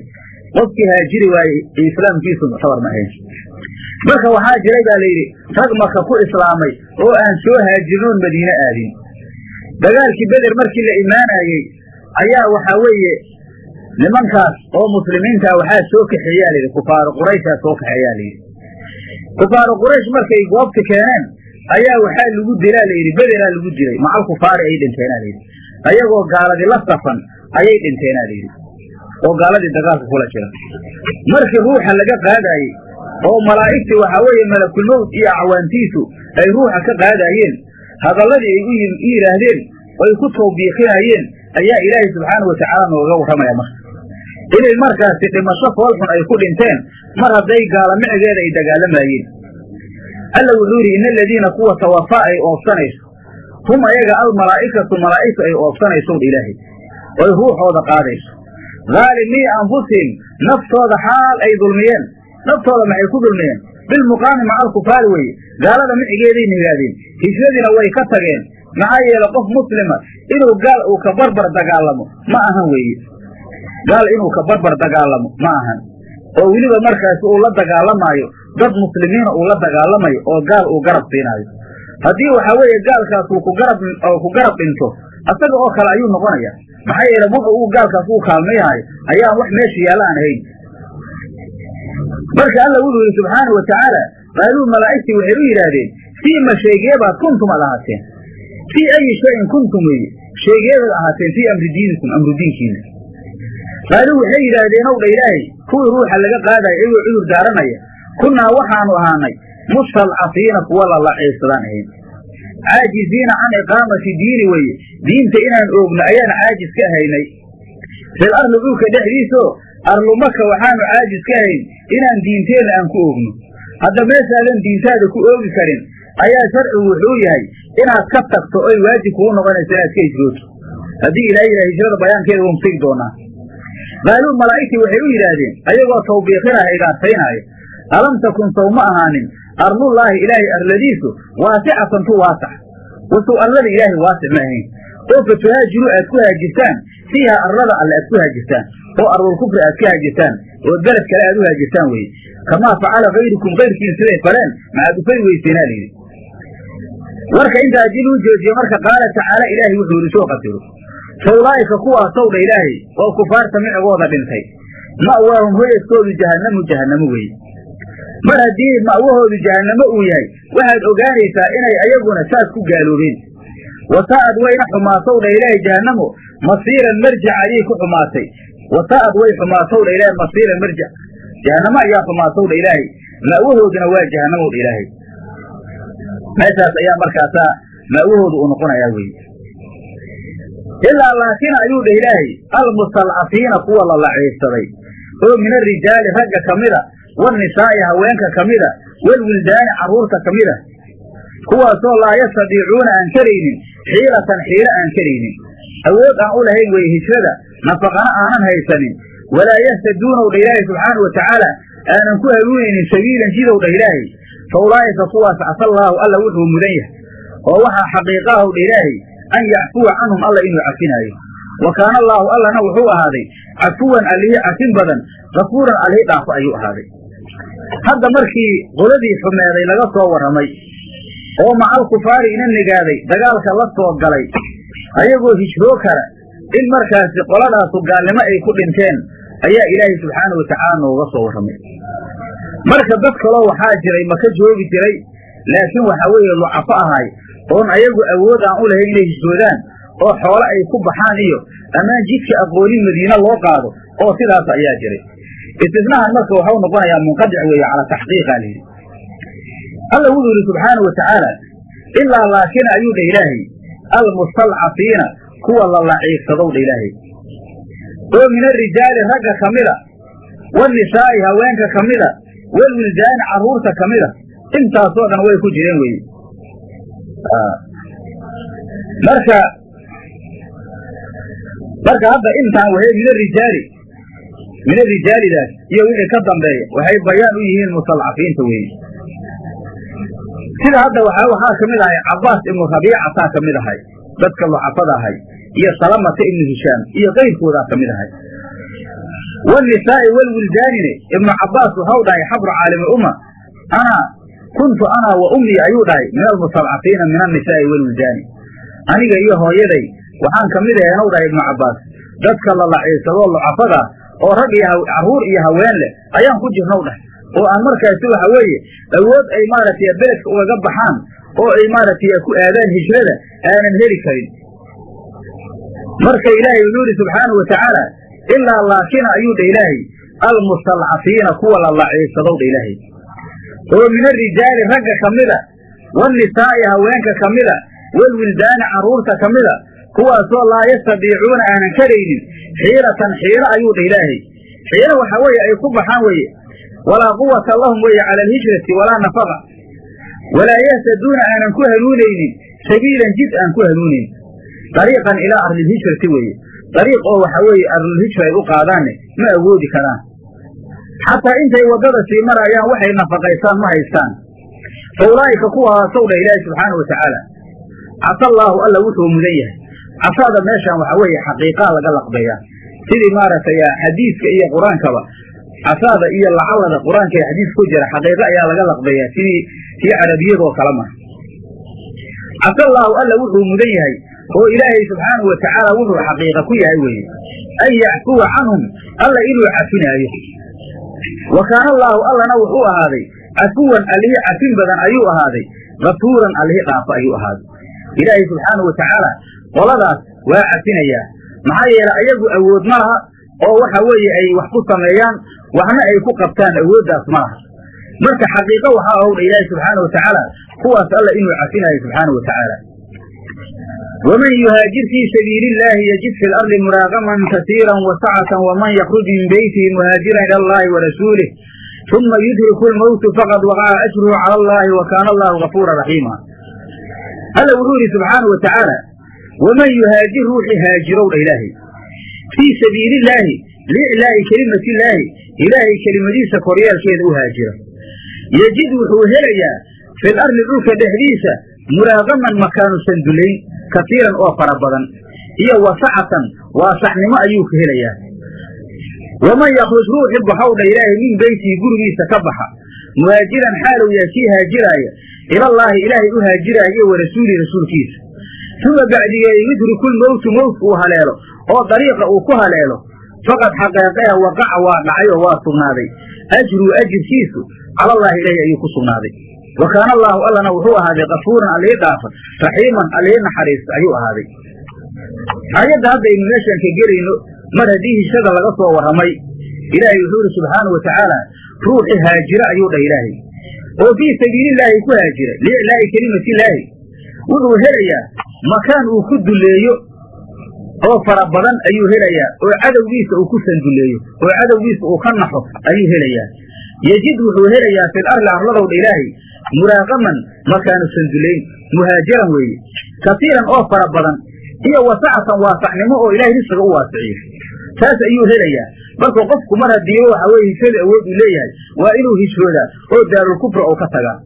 qofkii haajiri waaye islaamkiisu muctabar ma hayn marka waxaa jiray baa layidhi rag maka ku islaamay oo aan soo haajirinoon madiine aadin. Dagaalkii beder markii la imaanayey ayaa waxaa weeye nimankaas oo muslimiintaa waxaa soo kaxeeyaa layidhi kufaaru qurayshaa soo kaxeeyaa layidhi kufaaru quraysh markay goobta keeneen ayaa waxaa lagu dilaa layidhi bederaa lagu dilay. Macal kufaari ay dhinteenaa layidhi ayagoo gaaladii la safan ayay dhinteenaa layidhi oo gaaladii dagaalka kula jira. Markii ruuxa laga qaadaayey oo malaa'igtii waxaa weeye malakulmowt iyo acwaantiisu ay ruuxa ka qaadaayeen hadalladii ay u yidhaahdeen ay ku tawbiiqinayeen ayaa ilaahay subxaana watacaala nooga warramaya marka. Inay markaasi dhimasho foolxun ay ku dhinteen mar hadday gaala micigeeda ay dagaalamayeen alla wuxuu yidhi ina aladiina kuwa tawafa ay oobsanayso hum ayaga almalaa'ikatu malaa'igtu ay oobsanayso ilaahay oy ruuxooda qaadayso. Dhaalimii anfusihim naftooda xaal ay dulmiyeen naftooda maxay ku dulmiyeen? Bilmuqaami maca alkufaari weeye gaalada micigeeday nigaadeen hijradiina way ka tageen. Maxaa yeele qof muslima inuu gaal uu ka barbar dagaalamo ma ahan weeye. Gaal inuu ka barbar dagaalamo ma ahan. Oo weliba markaasi uu la dagaalamaayo dad muslimiina uu la dagaalamayo oo gaal uu garab siinaayo. Haddii waxaa weeye gaalkaas uu ku garab dhinto asaga oo kale ayuu noqonaya. Maxaa yeele wuxu uu gaalkaas uu kaalmayhayo ayaan wax meesha yaalla aan ahayn marka alla wuxuu yidhi subxaanau watacaala qaaluu malaa'igtii waxay u yidhaahdeen fiima sheegeebaad kuntum ad ahaateen? Fii ayi shayin kuntum weeye? Sheegeebaad ahaateen fii amri diinikum amru diinkiina qaaluu waxay yidhaahdeen ow dha ilaahay kuwii ruuxa laga qaadayo iyagoo cudur daaranaya kunnaa waxaanu ahaanay mustalcafiina kuwa la laciibsadaan ahayn. Caajiziina can iqaamati diini weye diinta inaan oogno ayaan caajis ka haynay. Fil arli dhulka dhexdiisoo arlumaka waxaanu caajis ka hayn inaan diinteenna aan ku oogno. Hadda meeshaadan diintaada ku oogi karin ayaa sharcigu wuxuu yahay inaad ka tagto oy waajib kugu noqonayso inaad ka hijrooto. Haddii ilaah yidhaha hijrada bayaankeeda wanu tegi doonaa. Qaaluu malaa'igtii waxay u yidhaahdeen ayagoo tawbiiqinaya igaadsaynaayo alam takun sow ma ahaanin arlullaahi ilaahay arladiisu waasicatan tu waasax wasuu arlada ilaahay waasic ma ahayn oo fatuhaajiruu aad ku haajirtaan fiiha arlada alle aad ku haajirtaan oo arlul kufri aad ka haajirtaan oo beled kale aad u haajirtaan weye kamaa facala kayrukum kayrkiin siday faleen maxaad ufay weyseenaa layidhi warka intaa dib uu joojiye marka qaala tacaala ilaahay wuxuu yidhi soo qasiro fa ulaa'ika kuwaasow ilaahay oo kufaarta micigooda dhintay ma'waahum hoyaskoodu jahannamu jahannamo weye mar haddii ma'wahoodu jahannamo uu yahay waxaad ogaanaysaa inay ayaguna saas ku gaaloobeen. Wasaa'ad wayna xumaatow dha ilaahay jahannamo masiiran marjac ayay ku xumaatay. Wasaa'ad way xumaatow dha ilaahay masiiran marjac. Jahannamo ayaa xumaatow ilaahay. Ma'wahooduna waa jahannamow ilaahay. Meeshaas ayaa markaasaa ma'wahoodu uu noqonayaa weye ilaa laakiin ayuu dha ilaahay almustalcafiina kuwa la laciibsaday oo min arijaali ragga ka mida wanisaa'i haweenka ka mida walwildaani carruurta ka mida kuwaasoo laa yastadiicuuna aan karaynin xiilatan xiilo aan karaynin awood aan u lahayn weye hijrada nafaqana aanan haysanin walaa yahtaduunaw dha ilaahay subxaanau watacaala aanan ku hanuunaynin sabiilan jidow dha ilaahay fa ulaa'ika kuwaas casallaahu alla wuxuu mudan yahay oo waxaa xaqiiqaahu dha ilaahay an yacfuwa canhum alla inuu cafinaayo wa kaana allaahu allana wuxuu ahaaday cafuwan allihii cafin badan kafuuran allihii dhaafo ayuu ahaaday hadda markii qoladii xumeeday laga soo warramay oo macal kufaari ina nigaaday dagaalka la soo galay ayagoo hijroo kara in markaasi qoladaasu gaalnimo ay ku dhinteen ayaa ilaahay subxaana watacaala nooga soo warramay marka dad kaloo waxaa jiray maka joogi jiray laakiin waxaa weeye lucafo ahay oon ayagu awood aan u lahayn inay hijroodaan oo xoolo ay ku baxaan iyo ammaan jidka aqoonin madiine loo qaado oo sidaas ayaa jiray istisnahan marka waxau noqonayaa munqadic weeye cala taxqiiqa layidhi alla wuxuu yidhi subxaanau watacaala ilaa laakin ayuu dha ilaahay almustalcafiina kuwa la laciibsadow dha ilaahay. Oo min arijaali ragga ka mida wanisaa'i haweenka ka mida walwildaani carruurta ka mida intaasoo dhan way ku jireen weye marka marka hadda intaan wahe min arijaali min arijaalidaas iyo wixii ka dambeeya. Waxay bayaan u yihiin mustalcafiinta weeye sida hadda waxaa ka mid ahay cabaas ibnu rabiicataa ka mid ahay. Dadka lucafada ahay iyo salamata ibnu hishaam iyo kayrkoodaa ka mid ahay. Wanisaa'i walwildaanine ibnu cabaas waxau dhahay xabru caalimi umma. Ana kuntu ana wa ummii ayuu dhahay min almustalcafiina min annisaa'i walwildaani. Aniga iyo hooyaday waxaan ka mid ahay nw dhahay ibnu cabaas dadka la laciibsadoo lucafada oo rag iyo carruur iyo haween leh ayaan ku jirnaw dhahay oo aan markaasi waxa weeye awood ay maaragtay beledka ugaga baxaan oo ay maaragtay ku aadaan hijrada aanan heli karin. Marka ilaahay wuxuu yidhi subxaanau watacaala ilaa laakina ayuu dha ilaahay almustalcafiina kuwa la laciibsadow dha ilaahay. Oo min arijaali ragga ka mida wanisaa'i haweenka ka mida walwildaani carruurta ka mida kuwaasoo laa yastadiicuuna aanan karaynin xiilatan xiilo ayuu dha ilaahay. Xiilo waxa weeye ay ku baxaan weeye. Walaa quwata lahum weeye cala alhijrati walaa nafaqa. Walaa yahtaduuna aanan ku hanuunaynin sabiilan jid aan ku hanuunayn dariiqan ilaa arlilhijrati weeye. Dariiq oo waxa weeye arlulhijra ay u qaadaanne ma awoodi karaan. Xataa intay waddada sii marayaan waxay nafaqaysaan ma haystaan. Fa ulaa'ika kuwaasow dha ilaahi subxaana wa tacaala allaahu alla wuxuu mudan yahay casaada meeshaan waxa weeye xaqiiqaa laga laqbeeyaa. Sidii maaragtay xadiiska iyo qur'aankaba casaada iyo lacallada qur'aanka ee xadiis ku jira xaqiiqo ayaa laga laqbeeyaa sidii tii carabiyadoo kale ma casa allaahu alla wuxuu mudan yahay oo ilaahay subxaanahu wa wuxuu xaqiiqa ku yahay weeye. An yacfuwa canhum alla inuu cafinaayo wa kaana allaahu allana wuxuu ahaaday cafuwan allihi cafin badan ayuu ahaaday gafuuran allihi dhaafo ayuu ahaaday. Ilaahay subxaanahu wa qoladaas waa cafinayaa maxaa yeelay ayagu awood ma laha oo waxa weeye ay wax ku sameeyaan waxna ay ku qabtaan awooddaas ma laha. Marka xaqiiqo waxaa ahowdha ilaahi subxaana wa tacaala kuwaas alla inuu cafinayo subxaana wa tacaala. waman yuhaajir fii sabiili illaahi yajid fi lardi muraaqaman kasiira wasacatan waman yakruj min beytihi muhaajiran ila allahi warasuulih uma yudriku lmowtu faqad waqaca ajruhu cala allahi wa kaana allahu gafuura raxiima alla wuxuu yidhi subxaana wa waman yuhaajir ruuxii haajirowdha ilaahay fii sabiili illaahi liiclaa'i kelimatillaahi ilaahay kelimadiisa koryaalkeeda u haajira yejid wuxuu helayaa fil arli dhulka dhexdiisa muraaqaman makaanu sandulayn kasiiran oo fara badan iyo wasacatan waasaxnimo ayuu ka helayaa waman yakruj ruuxi baxowdha ilaahay min beytihi gurigiisa ka baxa muhaajiran xaalow yaa kii haajiraaya ilallaahi ilaahay u haajiraaya iyo wa rasuulihi rasuulkiisa uma bacdigeeda yudriku lmowtu mowtka uu haleelo oo dariiqa uu ku haleelo. Faqad xaqeeqeha waqaca waa dhacay oo waa sugnaaday. Ajruu ajirkiisu calallaahi ilaahi ayuu ku sugnaaday. Wa kaana allaahu allana wuxuu ahaaday kafuuran allihii dhaafa raxiiman allihii naxariista ayuu ahaaday. Aayadda hadda aynu meeshaan ka gelayno mar haddii hishada laga soo warramay ilaahay wuxuu yidhi subxaanau wa tacaala ruuxi haajira ayuu dhah ilaahay. Oo fii sabiilillaahi ku haajira liiclaa'i kelimatillaahi wuxuu helayaa makaan uu ku duleeyo oo fara badan ayuu helayaa. Oo cadowgiisa uu ku sanduleeyo oo cadowgiisa uu ka naxo ayuu helayaa. Yejid wuxuu helayaa fil arli arladowdha ilaahay. Muraaqaman makaanu sandulayn muhaajiran weeye. Kasiiran oo fara badan. Iyo wasacatan waasacnimo oo ilahay risqiga u waasiciyo. Taas ayuu helayaa. Marka qofku mar hadiiba waxa weye hijrada awood uu leeyahay waa inuu hijroodaa oo daarulkufra oo ka tagaa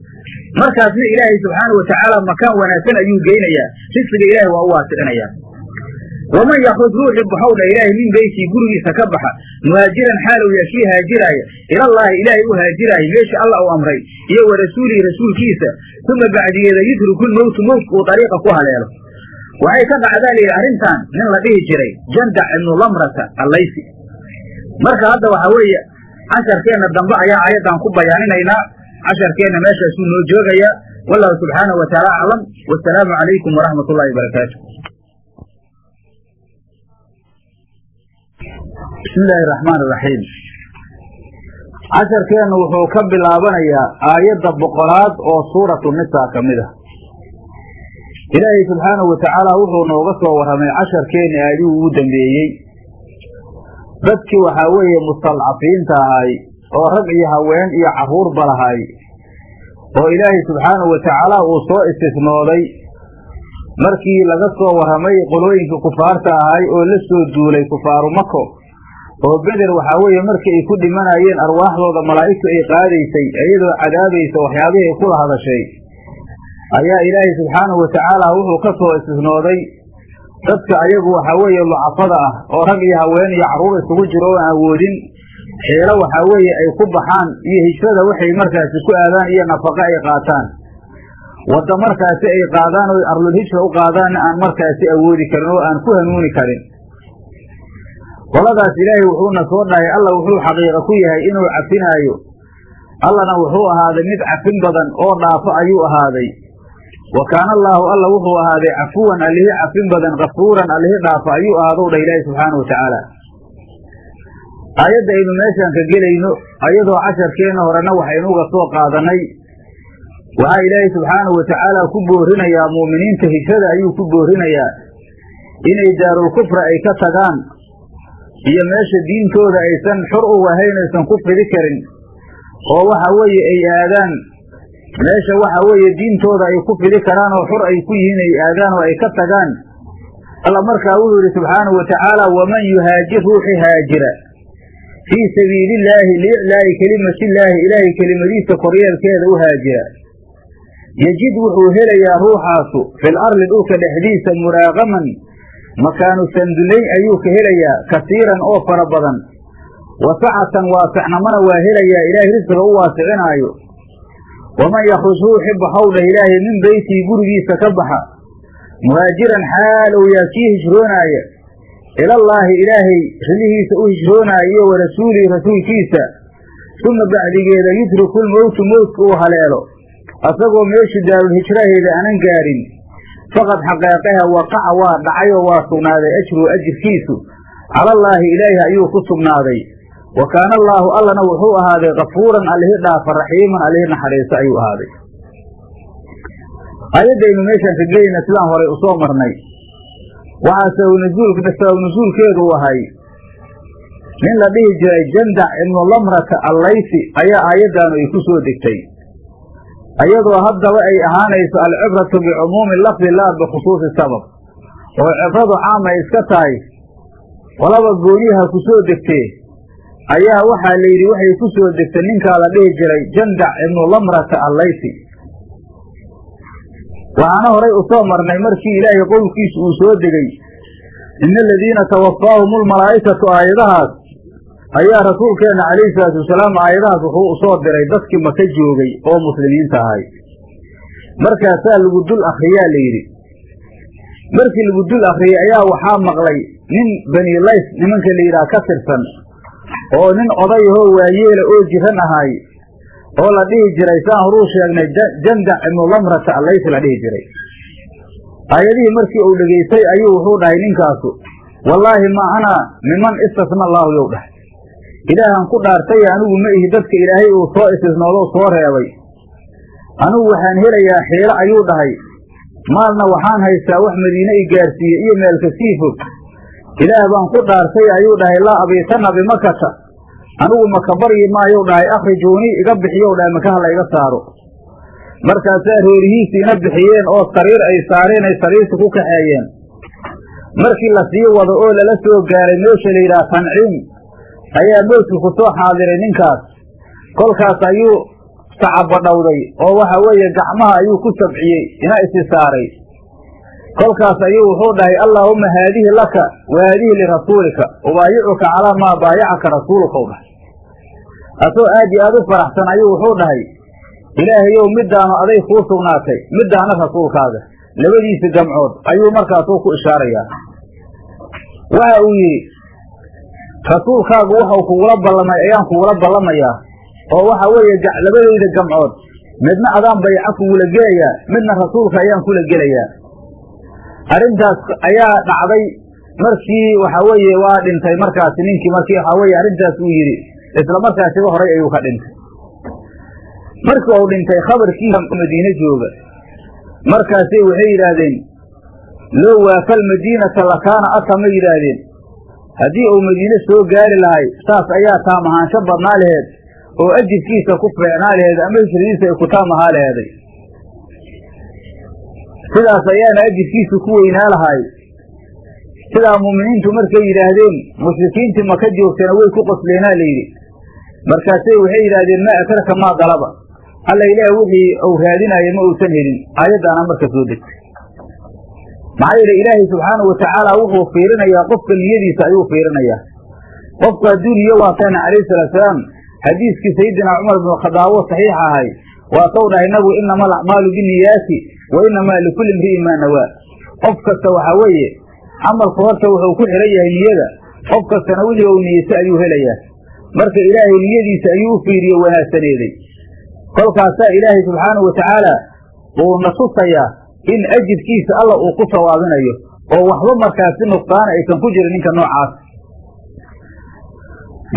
markaasna ilaahay subxaana wa tacaala makaan wanaagsan ayuu geynayaa. Risqiga ilaahay waa u waasicinayaa. waman yakruj ruuxi baxowdha ilaahay min beytii gurigiisa ka baxa muhaajiran xaalow yaa kii haajiraaya ilallaahi ilaahay u haajiraaya meesha alla uu amray iyo wa rasuulihi rasuulkiisa. uma bacdigeeda yudriku lmowtu mowtka uu dariiqa ku haleelo. waxay ka dhacdaa layidhi arrintan nin la dhihi jiray jandac ibnu lamrata allaysi marka hadda waxaa weeye casharkeenna dambe ayaa ayaddan ku bayaaninaynaa casharkeenna meeshaasuu noo joogayaa wallahu subxaanahu wa taala aclam wasalaamu calaykum waraxmat ullahi wabarakaatu bismi illaahi araxmaan iraxiim casharkeennu wuxuu ka bilaabanayaa aayadda boqolaad oo suuratu nisaa ka mid ah. Ilaahay subxaanahu wa tacaala wuxuu nooga soo warramay casharkeenni aayadihii ugu dambeeyey. Dadkii waxaa weeye mustadcafiinta ahay oo rag iyo haween iyo carruurba lahay. oo ilaahay subxaanahu wa tacaala uu soo istisnooday markii laga soo warramay qolooyinkii kufaarta ahay oo la soo duulay kufaaru mako oo beder waxaa weeye markii ay ku dhimanayeen arwaaxdooda malaa'igtu ay qaadaysay iyadoo cadaabaysa waxyaabihii ay kula hadashay ayaa ilaahay subxaanahu wa tacaala wuxuu ka soo istisnooday dadka ayagu waxaa weeye lucafada ah oo rag iyo haween iyo carruur isugu jiro oo aan awoodin xiilo waxaa weeye ay ku baxaan iyo hijrada waxay markaasi ku aadaan iyo nafaqo ay qaataan. Wadda markaasi ay qaadaan oo arlulhijra u qaadaanna aan markaasi awoodi karin oo aan ku hanuuni karin. Qoladaas ilaahay wuxuuna soo dhahay alla wuxuu xaqiiqa ku yahay inuu cafinaayo. Allana wuxuu ahaaday mid cafin badan oo dhaafo ayuu ahaaday. Wa kaana allaahu alla wuxuu ahaaday cafuwan allihi cafin badan kafuuran allihi dhaafo ayuu ahaadow dha ilaahi subxaanau wa tacaala aayadda aynu meeshaan ka gelayno ayadoo casharkeenna horena waxaynuga soo qaadanay waxaa ilaahay subxaanahu wa tacaala ku boorinayaa mu'miniinta hijrada ayuu ku boorinayaa inay daarulkufra ay ka tagaan iyo meesha diintooda aysan xur u ahayn aysan ku fidi karin oo waxa weeye ay aadaan. Meesha waxa weeye diintooda ay ku fidi karaan oo xur ay ku yihiin ay aadaan oo ay ka tagaan. Alla markaa wuxuu yidhi subxaanahu wa tacaala waman yuhaajir ruuxi haajira fii sabiili illaahi liiclaa'i kelimatillaahi ilaahay kelimadiisa koryeelkeeda u haajira yejid wuxuu helayaa ruuxaasu fil arli dhulka dhexdiisa muraaqaman. Makaanu sandullayn ayuu ka helayaa kasiiran oo fara badan. Wasacatan waasicnamana waa helayaa ilaahay risqiga u waasicinaayo. Waman yakhruj ruuxi baxow ilaahay min beytii gurigiisa ka baxa. Muhaajiran xaal ou yaa kii hijroonaaya ilallaahi ilaahay ridihiisa u hijroonaayo wa rasuulihi rasuulkiisa suma bacdigeeda yudriku lmowtu mowtka uu haleelo asagoo meeshii daarulhijraheeda aanan gaarin faqad xaqeeqaha waqaca waa dhacay oo waa sugnaaday ajruhu ajirkiisu calallaahi ilaahi ayuu ku sugnaaday wa kaana allaahu allana wuxuu ahaaday kafuuran allihi dhaafa raxiiman allihi naxariiso ayuu ahaaday aayaddaynu meeshaan ka gelayna sidaan horay u soo marnay waxaa sabab nusuulkeedu ahay nin la dhihi jiray jandac ibnu lamrata allaysi ayaa aayaddaanu ay ku soo degtay ayadoo haddaba ay ahaanayso alcibratu bicumuumi lafdi laa bikhusuusi sabab oo cibradu caam ay iska tahay qolaba gooniyaha ku soo degtee ayaa waxaa la yidhi waxay ku soo degtay ninkaa la dhihi jiray jandac ibnu lamrata allaysi waxaana horay u soo marnay markii ilaahay qowlkiisu uu soo degey ina aladiina tawaffaahum lmalaa'ikatu aayadahaas ayaa rasuulkeenna calayhi salaatu wasalaam aayadahaas wuxuu u soo diray dadkii maka joogay oo muslimiinta ahay. Markaasaa lagu dul akhriyaa la yidhi. Markii lagu dul akhriyey ayaa waxaa maqlay nin bani lays nimanka la yidhaha ka tirsan oo nin odayahoo waayeela oo jiran ahay oo la dhihi jiray saan horuu sheegnay jandac ibnu lamrata allaysi la dhihi jiray. Aayadihii markii uu dhegaystay ayuu wuxuu dhahay ninkaasu wallaahi ma ana miman istasna allaahu yow dhahay. Ilaahan ku dhaartay anigu ma ihi dadka ilaahay uu soo istisnoodo soo reebay. Anigu waxaan helayaa xiilo ayuu dhahay. Maalna waxaan haystaa wax madiine i gaarsiiye iyo meelka sii fog. Ilaah baan ku dhaartay ayuu dhahay. Laa abiitana bimakata anigu maka baryi maayou dhahay akhrijuunii iga bixiyow dhahay makaha la iga saaro. Markaasaa reerihiisii ina bixiyeen oo sariir ay saareen ay sariirta ku kaxeeyeen. Markii la sii wado oo lala soo gaaray meesha la yidhaha tanciim ayaa mowdki ku soo xaadiray ninkaas. Kolkaas ayuu sacabadhowday oo waxa weeye gacmaha ayuu ku sabciyey ina isi saaray. Kolkaas ayuu wuxuu dhahay allaahumma haadihi laka wa haadihi lirasuulika ubaayicuka calaa maa baayacaka rasuuluka. u dhahay asoo aad iyo aad u faraxsan ayuu wuxuu dhahay ilaahayow middaanu aday kuu sugnaatay middaana rasuulkaaga labadiisa gamcood ayuu markaasuu ku ishaarayaa. Waxa uu yidhi rasuulkaagu waxau kugula ballamay ayaan kugula ballamayaa oo waxa weeye labadayda gamcood midna adaan bayca kugula gelayaa midna rasuulka ayaan kula gelayaa. Arrintaas ayaa dhacday markii waxa weeye waa dhintay markaasi ninkii markii waxaa weeye arrintaas uu yidhi isla markaasiba horay ayuu ka dhintay. Markii uu dhintay khabarkiisa madiine jooga markaasay waxay yidhaahdeen low waafal madiinata lakaana atamay yidhaahdeen. Haddii uu madiine soo gaari lahay saas ayaa taam ahaansho badnaa laheed oo ajirkiisa ku fiicnaa laheed ama hijradiisa ay ku taam ahaa laheeday. Sidaas ayaana ajirkiisu ku weynaa lahay. Sidaa muuminiintu markay yidhaahdeen mushrikiintii maka joogtana way ku qosleenaa layidhi markaasay waxay yidhaahdeen maa akraka maa dalaba? Alla ilaah wixii uu raadinaayo ma uusan helin. Aayaddaana marka soo degtay. Maxaa yeele ilaahay subxaanahu watacaala wuxuu fiirinayaa qofka niyadiisa ayuu fiirinayaa. Qofku hadduu niyo waatana calayhi salaatusalaam xadiiskii sayidina cumar bnu khadaabo saxiix ahay waatau dhahay nabigu inama alacmaalu biniyaati wa inamaa likulli imri'in maa nawaa. Qof kasta waxaa weeye camalku horta wuxuu ku xihan yahay niyada. Qof kastana wixii uu niyeysa ayuu helayaa marka ilaahay niyadiisa ayuu u fiiriye wanaagsaneeday kolkaasaa ilaahay subxaanahu watacaala uu na tusayaa in ajirkiisa alla uu ku sawaabinayo oo waxba markaasi nuqsaana aysan ku jirin ninka noocaas.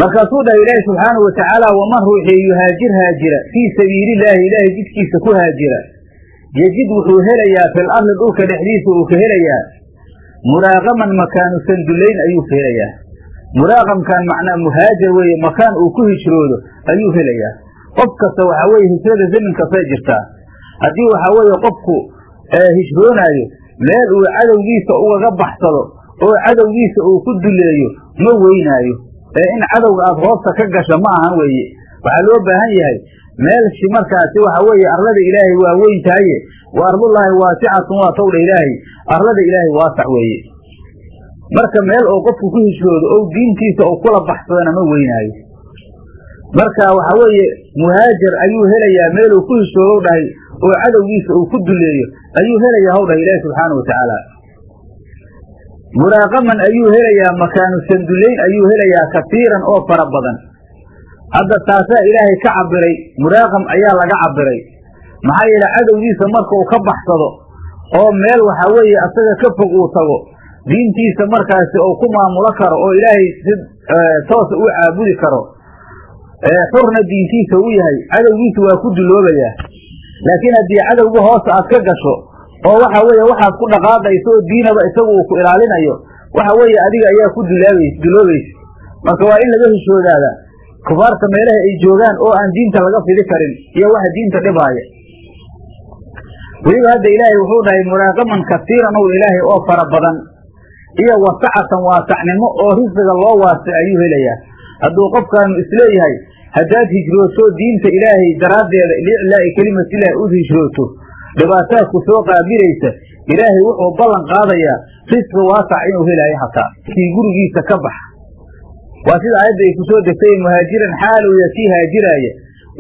Markaasuu dhahay ilaahi subxaanahu watacaala waman ruuxii yuhaajir haajira? Fii sabiilillaahi ilaahay jidkiisa ku haajira. Yejid wuxuu helayaa fil arli dhulka dhexdiisa uu ka helayaa. Muraaqaman makaanu sandullayn ayuu ka helayaa muraaqamkan macnaa muhaajar weeye makaan uu ku hijroodo ayuu helayaa. Qof kasta waxaa weeye hijrada zamin kastay jirtaa. Haddii waxaa weeye qofku hijroonaayo meel uu cadowgiisa ugaga baxsado oo cadowgiisa uu ku duleeyo ma weynaayo. Ee in cadowga aad hoosta ka gasho ma ahan weeye. Waxaa loo baahan yahay meelshi markaasi waxa weeye arlada ilaahay waa weyn tahaye. Wa ardullaahi waasicatun waa tawdha ilaahay. Arlada ilaahay waasac weeye marka meel oo qofku ku hijroodo ou diintiisa ou kula baxsadana ma weynaayo. Marka waxa weeye muhaajar ayuu helayaa meeluu ku hijroodow dhahay oo cadowgiisa uu ku duleeyo ayuu helayaa haw dhahay ilaahi subxaana wa tacaala. Muraaqaman ayuu helayaa makaanu sandullayn ayuu helayaa kasiiran oo fara badan. Hadda taasaa ilaahay ka cabiray muraaqam ayaa laga cabiray maxaa yeele cadowgiisa marka uu ka baxsado oo meel waxaa weeye asaga ka fog uu tago diintiisa markaasi uu ku maamulo karo oo ilaahay si toosa u caabudi karo xurna diintiisa u yahay cadowgiisa waa ku duloobayaa laakiin haddii cadowga hoosa aad ka gasho oo waxa weeye waxaad ku dhaqaaqayso oo diinaba isagu uu ku ilaalinayo waxa weeye adiga ayaa ku dulaabays duloobaysa marka waa in laga hishoodaada kufaarta meelaha ay joogaan oo aan diinta laga fidi karin iyo waxa diinta dhibaaya. Weliba hadda ilaahay wuxuu dhahay muraaqaman kasiiran ow ilaahay oo fara badan iyo wasacatan waasacnimo oo risiga loo waasic ayuu helayaa. Hadduu qofkaanu is leeyahay haddaad hijrooto diinta ilaahay daraaddeeda liiclaa'i kelimatillahi ud hijrooto dhibaataadku soo qaabilaysa ilaahay wuxuu ballan qaadayaa risqi waasac inuu helaayo hataa. Kii gurigiisa ka baxa. Waa sida aayadda ay ku soo degtay muhaajiran xaalowya kii haajiraaya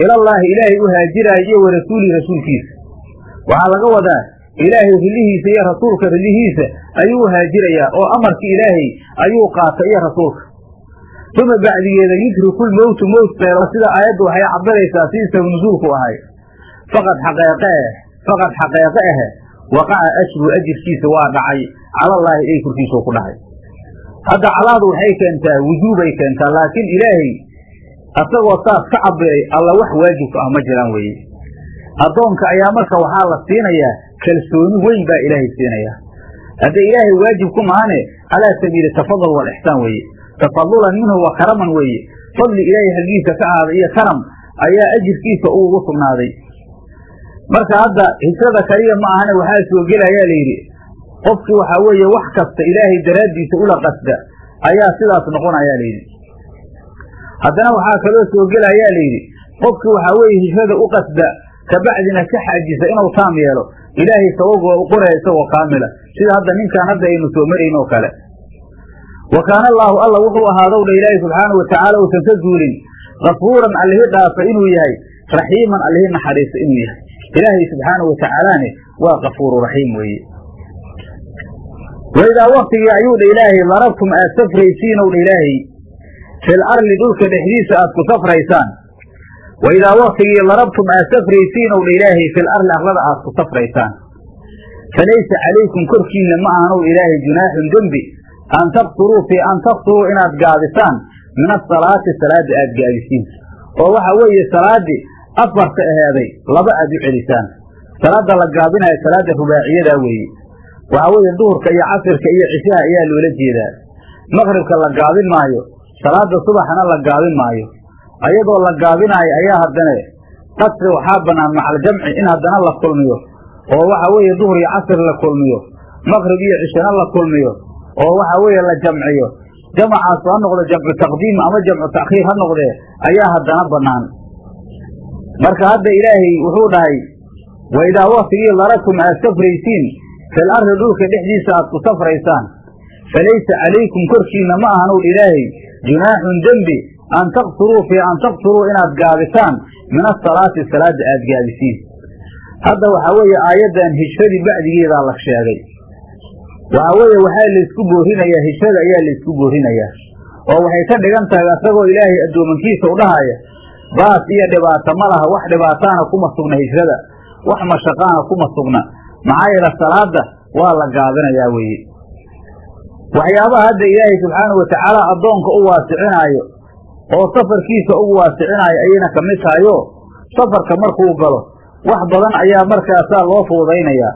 ilallaahi ilaahay u haajiraaya iyo wa rasuulihi rasuulkiisa. Waxaa laga wadaa ilaahay rilihiisa iyo rasuulka rilihiisa ayuu haajirayaa oo amarka ilaahay ayuu qaata iyo rasuulka. Uma bacdigeeda yudrikul mowtu mowt qeelo sida aayaddu waxay cabiraysaa si isagu nusuulku ahay. Faqad xaqeeqe faqad xaqeeqe ahe waqaca ajru ajirkiisa waa dhacay. Calallaahi ey korkiisuu ku dhacay. Hadda calaadu waxay keentaa wujuubay keentaa laakiin ilaahay asagoo saas ka cabiray alla wax waajibka ah ma jiraan weeye addoonka ayaa marka waxaa la siinayaa kalsooni weyn baa ilaahay siinayaa. Hadda ilaahay waajib ku mahane calaa sabiili tafadul walixsaan weeye. Tafadulan minhu wa karaman weeye. Fadli ilaahay xaggiisa ka ahaaday iyo karam ayaa ajirkiisa ugu sugnaaday. Marka hadda hijrada kaliya ma ahane waxaa soo gelayaa layidhi qofkii waxaa weeye wax kasta ilaahay daraaddiisa ula qasda ayaa sidaas noqonayaa layidhi haddana waxaa kaloo soo gelayaa layidhi qofkii waxaa weeye hijrada u qasda kabacdina ka xaajisa inuu taam yeelo. Ilaahay sabab waa u qoraya isagoo kaamila sida hadda ninkaan hadda aynu soo marayn oo kale. Wa kaana allaahu alla wuxuu ahaadow dha ilaahi subxaanau watacaala uusan ka zuulin kafuuran allihi dhaafa inuu yahay raxiiman allihi naxariista inuu yahay. Ilaahay subxaanau watacaalaane waa kafuuru raxiim weeye. Waidaa waktigii ayuu dha ilaahay darabtum aad safraysiinow dha ilaahay fil arli dhulka dhexdiisa aad ku safraysaan waidaa waktigii darabtum aad safraysiinow dha ilaahay fil arli arlada aad ku safraysaan falaysa calaykum korkiinna ma ahanow ilaahay junaaxun dembi. An taqsuruu fii an taqsuruu inaad gaabisaan min asalaati salaada aad gaabisiin oo waxa weeye salaadii afarta aheeday laba aad u celisaan. Salaada la gaabinayo salaada rubaaciyadaa weeye. Waxaa weeye duhurka iyo casirka iyo cishaha ayaa loola jeedaa. Maqribka la gaabin maayo salaada subaxna la gaabin maayo ayadoo la gaabinaayo ayaa haddana qasri waxaa bannaan macaljamci in haddana la kulmiyo oo waxa weeye duhur iyo casir la kulmiyo maqrib iyo cishana la kulmiyo oo waxa weeye la jamciyo. Jamacaas ha noqdo jamcu taqdiim ama jamcu ta'khiir ha noqdee ayaa haddana bannaan. Marka hadda ilaahay wuxuu dhahay wa idaa waktigii daragtum aad safraysiin fil ardi dhulka dhexdiisa aad ku safraysaan falaysa calaykum korkiinna ma ahanow ilaahay junaaxun dembi an taqsuruu fii an taqsuruu inaad gaabisaan min asalaati salaada aad gaabisiin hadda waxaa weeye aayaddan hijradii bacdigeedaa la sheegay waxaa weeye waxaa laysku boorinayaa hijrada ayaa laysku boorinayaa oo waxay ka dhigan tahay asagoo ilaahay addoomankiisa u dhahaya baas iyo dhibaato ma laha wax dhibaataana kuma sugna hijrada wax mashaqaana kuma sugna maxaa yeele salaada waa la gaabinayaa weeye waxyaabaha hadda ilaahay subxaanau watacaala addoonka u waasicinaayo oo safarkiisa ugu waasicinaayo ayayna ka mid tahayo safarka markuu galo wax badan ayaa markaasaa loo fuudaynayaa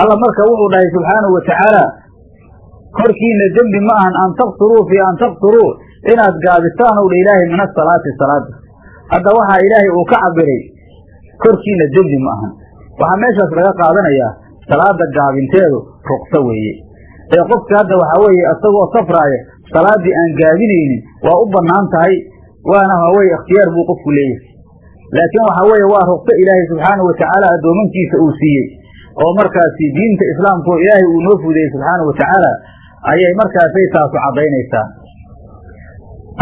alla marka wuxuu dhahay subxaanahu watacaala korkiina dembi ma ahan an taqsuruu fii an taqsuruu inaad gaabisaan ow dha ilaahay min asalaati salaada hadda waxaa ilaahay uu ka cabiray korkiina dembi ma ahan. Waxaa meeshaas laga qaadanayaa salaada gaabinteedu ruqso weeye. Ee qofka hadda waxaa weeye isagoo safraaya salaaddii aan gaabinaynin waa u bannaan tahay waana haweye ikhtiyaar buu qofku leeyahay. Laakiin waxaa weeye waa ruqso ilaahay subxaanahu watacaala addoomankiisa uu siiyey oo markaasi diinta islaamku ilaahay uu noo fudeeyey subxaanahu watacaala ayay markaasay taasu caddaynaysaa.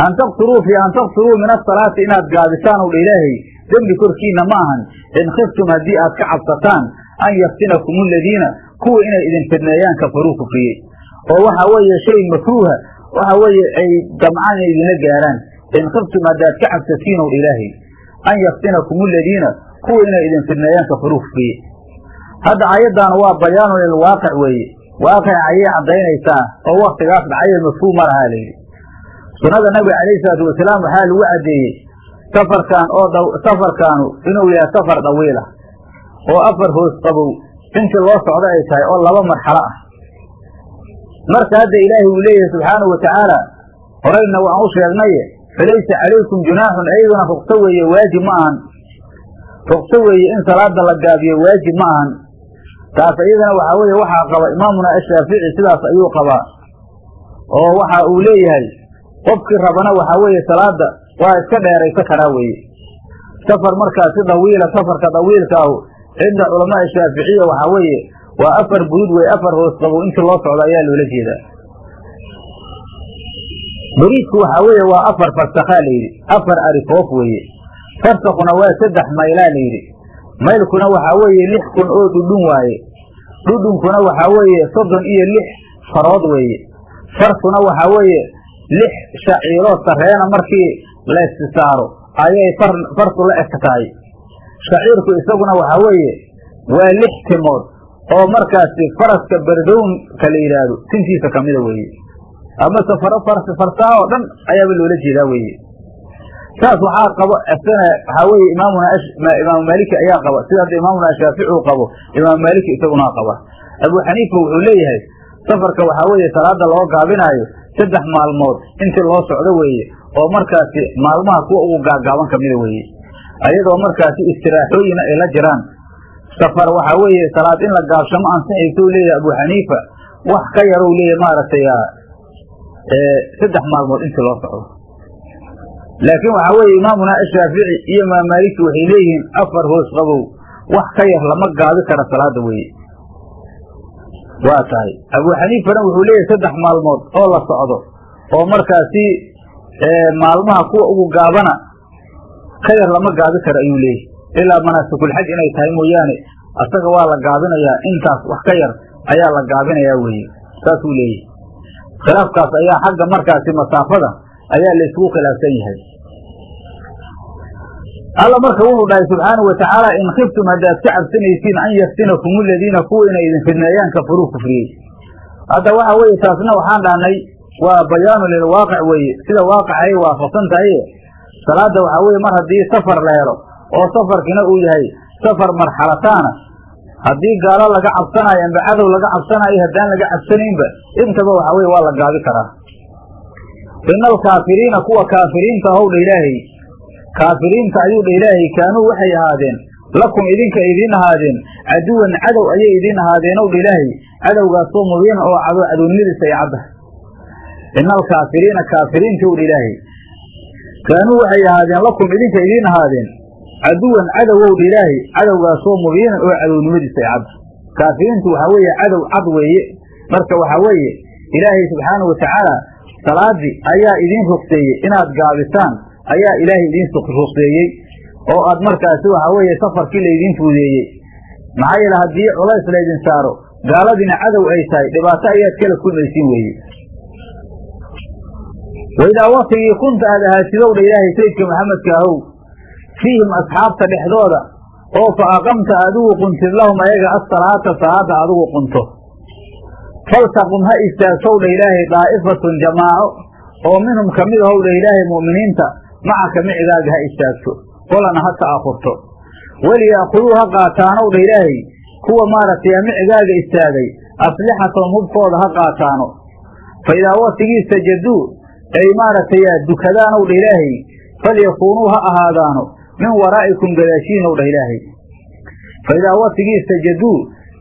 An taqsuruu fii an taqsuruu min asalaati inaad gaabisaan udha ilaahay dembi korkiina ma ahan. In khiftum haddii aad ka cabsataan an yaftinakum aladiina kuwa inay idin fidneeyaan kafaruu kufriyey oo waxa weeye shay makruuha waxa weeye ay damcaan inay idinla gaaraan. In khiftum haddaad ka cabsatiin udha ilaahay an yaftinakum aladiina kuwa inay idin fidneeyaan kafaruu kufriyey hadda aayaddaana waa bayaanun lilwaaqic weeye. Waaqic ayay caddaynaysaa oo waktigaas dhacaya mafhuum ma lahaa layidhi sunnada nabiga calayhi salaatu wasalaam waxaa lagu caddeeyey safarkan oo safarkaanu inuu yahay safar dawiil ah oo afar hoos qabow. Intii loo socdo ay tahay oo laba marxalo ah marka hadda ilaahay uu leeyahay subxaanahu watacaala horayna waan u sheegnaye falaysa calaykum junaaxun ayaduna rugso weeye waajib ma ahan. Rugso weeye in salaada la gaabiyo waajib ma ahan. Taas iyadana waxaa weeye waxaa qaba imaamuna ashaafici sidaas ayuu qabaa. Oo waxa uu leeyahay qofkii rabana waxaa weeye salaada waa iska dheeraysa karaa weeye. Safar markaasi dawiila safarka dawiilkaahu cinda culamaai shaaficiya waxaa weeye waa afar burud wey afar hoos qabow intii loo socdo ayaa loola jeedaa. Buriidku waxaa weeye waa afar farsakaa layidhi afar arifoof weeye. Farsakuna waa saddex maylaa layidhi maylkuna waxaa weeye lix kun oo dhudhun waaye. Dhudhunkuna waxaa weeye soddon iyo lix farood weeye. Farkuna waxaa weeye lix shaciiroo sareena markii laysi saaro ayay farku la eg tahay. Shaciirku isaguna waxaa weeye waa lix timood oo markaasi faraska bardownka la yidhaahdo tintiisa kamida weeye. Amase farsaha oo dhan ayaaba loola jeedaa weeye. Saas waxaa qabo isana waxaa weeye imaamuna imaamu maaliki ayaa qaba. Sida hadda imaamuna shaafici uu qabo imaamu maaliki isaguna qaba. Abu xaniifa wuxuu leeyahay safarka waxaa weeye salaada loo gaabinaayo saddex maalmood intii loo socdo weeye oo markaasi maalmaha kuwa ugu gaagaaban kamida weeye. Ayadoo markaasi istiraaxooyina ay la jiraan safar waxaa weeye salaad in la gaabshamo ansixaysa u leeyahay abu xaniifa wax ka yar u leeyahay maaragtay saddex maalmood intii loo socdo. Laakiin waxaa weeye imaamuna ashaafici iyo imaam maaliki waxay leeyihiin afar hoos qabow wax ka yar lama gaabi kara salaada weeye. Waa tahay. Abu xaniifana wuxuu leeyahay saddex maalmood oo la socdo oo markaasi maalmaha kuwa ugu gaabana ka yar lama gaabi karo ayuu leeyahy ilaa manaasikul-xaj inay tahay mooyaane. Asaga waa la gaabinayaa intaas wax ka yar ayaa la gaabinayaa weeye. Saasuu leeyahy khilaafkaas ayaa xagga markaasi masaafada ayaa la isugu khilaafsan yahay. Alla marka wuxuu dhahay subxaanau watacaala in khiftum haddaad ka cabsanaysiin an yaftinakum aladiina kuwa inay idin fidneeyaan kafaruu kufriyey. Hadda waxa weeye taasna waxaan dhahnay waa bayaanu lilwaaqic weeye. Sida waaqic ay waafaqsan tahaye salaada waxaa weye mar haddii safar la helo oo safarkina uu yahay safar marxalataana. Haddii gaalo laga cabsanayo amba cadow laga cabsanayo haddaan laga cabsanaynba intaba waxaa weye waa la gaabi karaa. Ina alkaafiriina kuwa kaafiriinta howdha ilaahay kaafiriinta ayuu dha ilaahay kaanuu waxay ahaadeen lakum idinka idiin ahaadeen caduwan cadow ayay idiin ahaadeen ow dha ilaahay cadowgaasoo mubiina oo cado cadownimadiisa ay cadda ina alkaafiriina kaafiriinta ow dha ilaahay kaanuu waxay ahaadeen lakum idinka idiin ahaadeen caduwan cadowow dha ilaahay cadowgaasoo mubiinan oo cadownimadiisa ay cadda kaafiriintu waxaa weeye cadow cad weeye. Marka waxaa weeye ilaahay subxaanau watacaala salaadii ayaa idiin rugseeyey inaad gaabisaan ayaa ilaahay idiin rugseeyey oo aad markaasi waxaa weeye safarkii laydiin fuudeeyey maxaa yeele haddii culays laydin saaro gaaladiina cadow ay tahay dhibaato ayaad kala kulmaysiin weeye. Waidaa waktigii kunta aad ahaatidowdha ilaahay sayidka maxamedka ahow fiihim asxaabta dhexdooda oo fa aqamta adigu quntid lahum ayaga asalaata salaada adigu qunto faltaqum ha istaagtowdha ilaahay daa'ifatun jamaaco oo minhum ka mid ahowdha ilaahay mu'miniinta macaka micigaaga ha istaagto qolana ha ta'akhurto waliya'khuduu ha qaataanow dha ilaahay kuwa maaragtay micigaaga istaagay aslixatahum hubkooda ha qaataano fa idaa waktigii sajaduu ay maaragtay dukadaanow dha ilaahay falyakuunuu ha ahaadaano min waraa'ikum gadaashiinow dhah ilaahay. Fa idaa waktigii sajaduu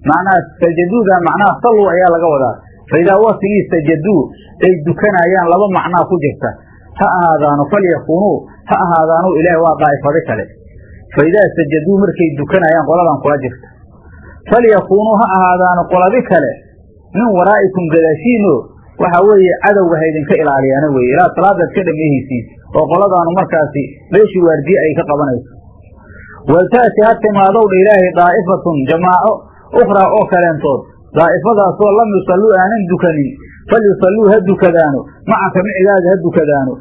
macnaha sajaduuda macnaha salluu ayaa laga wadaa. Fa idaa waktigii sajaduu ay dukanayaan laba macnaa ku jirta. Ha ahaadaano falyakuunuu ha ahaadaanu ilaahi waa daa'ifado kale. Fa idaa sajaduu markay dukanayaan qoladan kula jirta falyakuunuu ha ahaadaano qoladi kale. Min waraa'ikum gadaashiino waxa weeye cadowga ha idinka ilaaliyaana weye ilaa salaadaad ka dhameehaysiin oo qoladaanu markaasi meeshii waardiye ay ka qabanayso. Waltaati ha timaadowdha ilaahay daa'ifatun jamaaco ukhraa oo kaleentood. Daa'ifadaasoo lam yusalluu aanan dukanin falyusalluu ha dukadaano. Macaka micigaada ha dukadaano.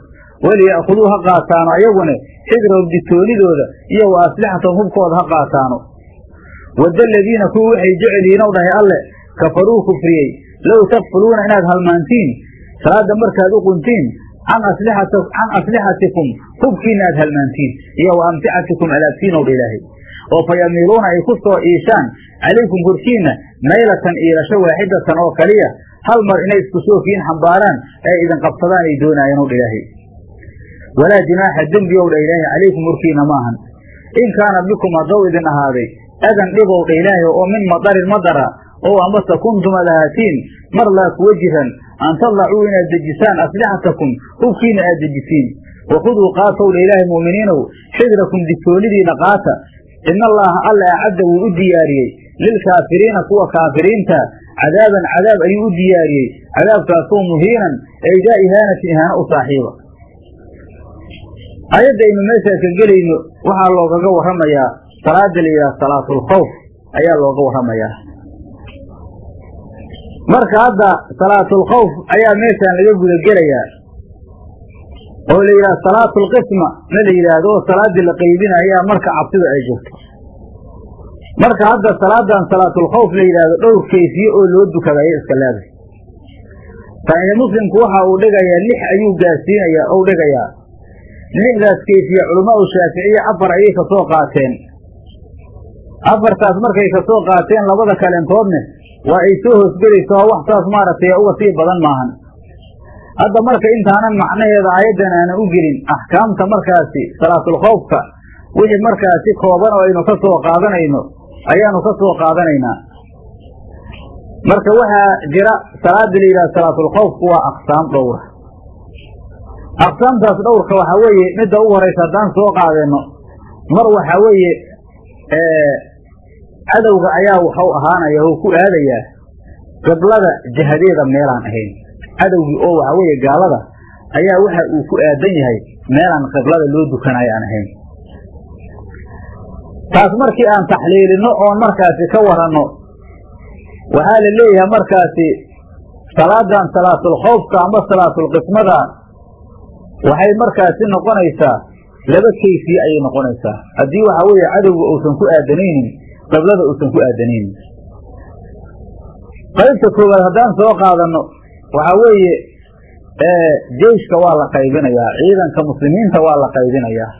Waliya'khuduu ha qaataano ayaguna xidrow ditoonidooda iyo wa aslixatahum hubkooda ha qaataano. Wadda aladiina kuwa waxay jecel yihiin ow dhahay alle kafaruu kufriyey low takfuluuna inaad halmaantiin salaadda markaad u quntiin can aslixatikum hubkiina aad halmaantiin iyo wa amticatikum alaabtiin ow dha ilaahay oo fa yamiiluuna ay ku soo iishaan calaykum korkiinna maylatan iilasho waaxidatan oo kaliya hal mar inay isku sookiin xambaaraan ee idin qabsadaan ay doonaayeen ow ilaahay walaa jinaaxa dembi ow dha ilaahay calaykum korkiina maahan in kaana bikum haddou idin ahaaday adan dhibow dha ilaahay oo min madarin madara oo amase kuntum ad ahaatiin mar laa kuwa an tadlacuu inaad dejisaan aslixatakum hubkiina aad dejisiin wakhuduu qaatow dha ilaahay mu'miniinow xidrakum digtoonidiina qaata ina allaaha alla acadda wuu u diyaariyey lilkaafiriina kuwa kaafiriinta cadaaban cadaab ayuu u diyaariyey cadaabkaasoo muhiinan ay daa ihaanatin ihaano u saaxiiba aayadda aynu meeshaa ka gelayno waxaa loogaga warramayaa salaada la yidhaha salaatulkhawf ayaa looga warramayaa marka hadda salaatulkhawf ayaa meeshaan laga guda gelayaa oo la yidhaha salaatulqisma na la yidhaahdo oo salaaddii la qaybinayaa marka cabsida ay jirto. Marka hadda salaadan salaatulkhawf la yidhaahdo dhowr kayfiye oo loo dukadayo iska leedahay saxiix muslimku waxa uu dhigayaa lix ayuu gaarsiinayaa ou dhigayaa. Lixdaas kayfiye culamaau shaaficiya afar ayay ka soo qaateen. Afartaas markay ka soo qaateen labada kaleentoodne waa ay soo hoosgelaysa oo wax saas maaragtay uga sii badan maahan. Hadda marka intaanan macnaheeda aayaddan aanan u gelin axkaamta markaasi salaatulkhawfka wixii markaasi kooban oo aynu ka soo qaadanayno ayaanu ka soo qaadanaynaa. Marka waxaa jira salaada la yidhaha salaatulkhawfku waa aqsaam dhowra aqsaamtaas dhowrka waxaa weeye midda ugu horaysa haddaan soo qaadeno mar waxaa weeye cadowga ayaa waxau ahaanaya oo ku aadayaa qiblada jihadeeda meelaan ahayn. Cadowgii oo waxaa weeye gaalada ayaa waxa uu ku aadan yahay meelaan qiblada loo dukanayo aan ahayn. Taas markii aan taxliilino oon markaasi ka waranno waxaa la leeyahay markaasi salaadan salaatulkhawfka ama salaatulqismada waxay markaasi noqonaysaa laba kayfiye ayay noqonaysaa. Haddii waxaa weeye cadowga uusan ku aadanaynin qiblada uusan ku aadanaynin qaybta koowaad haddaan soo qaadanno waxaa weeye jeyshka waa la qaybinayaa ciidanka muslimiinta waa la qaybinayaa.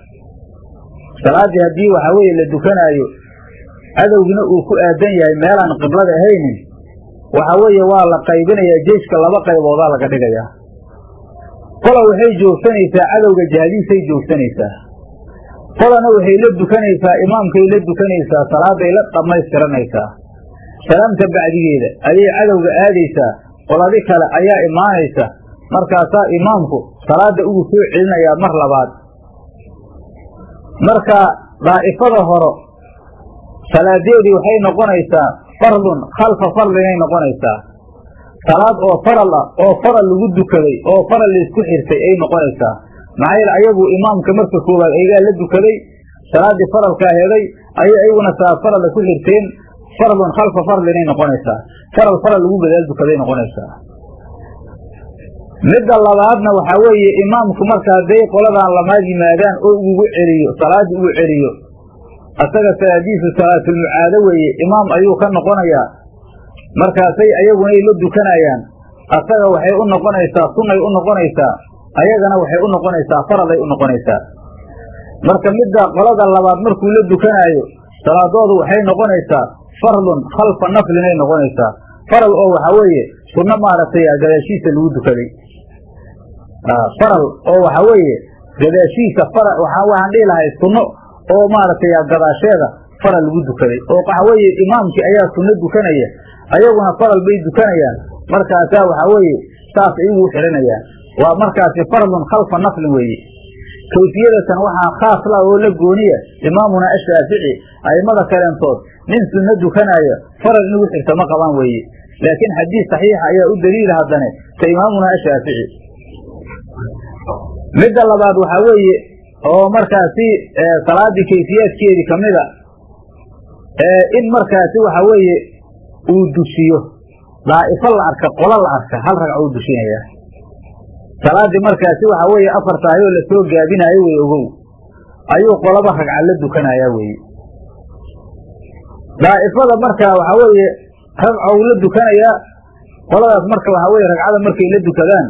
Salaaddii haddii waxaa weeye la dukanaayo cadowgina uu ku aadan yahay meelaan qiblada ahaynin waxaa weeye waa la qaybinayaa jeyshka laba qayboodaa laga dhigayaa. Qola waxay joogsanaysaa cadowga jahadiisay joogsanaysaa qolana waxay la dukanaysaa imaamkay la dukanaysaa salaaday la dhammaystiranaysaa. Salaamta bacdigeeda ayay cadowga aadaysaa qoladi kale ayaa imaanaysa. Markaasaa imaamku salaada ugu soo celinayaa mar labaad. Marka daa'ifada horo salaadeedii waxay noqonaysaa fardun khalfa fardinay noqonaysaa. Salaad oo faral ah oo faral lagu dukaday oo faral laysku xirtay ay noqonaysaa maxaa yeele ayagu imaamka marka koowaad ayagaa la dukaday salaaddii faralkaa heday ayay ayaguna salaad farala ku xirteen. Fardun khalfa fardinay noqonaysaa. Faral faral lagu gadaal dukaday noqonaysaa. Midda labaadna waxaa weeye imaamku marka hadday qoladan lamaad yimaadaan oo ugu celiyo salaaddii ugu celiyo asaga salaadiisu salaatulmucaado weeye imaam ayuu ka noqonayaa. Markaasay ayagunay la dukanayaan. Asaga waxay u noqonaysaa sunnay u noqonaysaa ayagana waxay u noqonaysaa faraday u noqonaysaa. Marka midda qolada labaad markuu la dukanaayo salaadoodu waxay noqonaysaa fardun khalfa naflinay noqonaysaa. Faral oo waxaa weeye sunno maaragtay gadaashiisa lagu dukaday. Faral oo waxaa weeye gadaashiisa waxaan dhihi lahay sunno oo maaragtay gadaasheeda faral lagu dukaday. Oo waxa weeye imaamkii ayaa sunno dukanaya ayaguna faral bay dukanayaan. Markaasaa waxaa weeye saas iyagu u xihanayaan waa markaasi fardun khalfa naflin weeye kayfiyadatan waxaa khaas la oo la gooniya imaamuna ashaafici a'immada kaleentood nin sunno dukanaayo faral in lagu ma qabaan weeye laakiin xadiis saxiixa ayaa u daliila haddane ka imaamuna ashaafici. Midda labaad waxaa weeye oo markaasi salaadii kayfiyaadkeedii kamida in markaasi waxaa weeye uu dusiyo daa'ifo la arka qola la arka hal ragca uu dushinaya salaadii markaasi waxaa weeye afar tahay oo la soo gaabinaayo wey ogow. Ayuu qolaba ragca la dukanaya weeye. Daa'ifada marka waxaa weeye ragca uu la dukanayaa qoladaas marka waxaa weye ragcada markay la dukadaan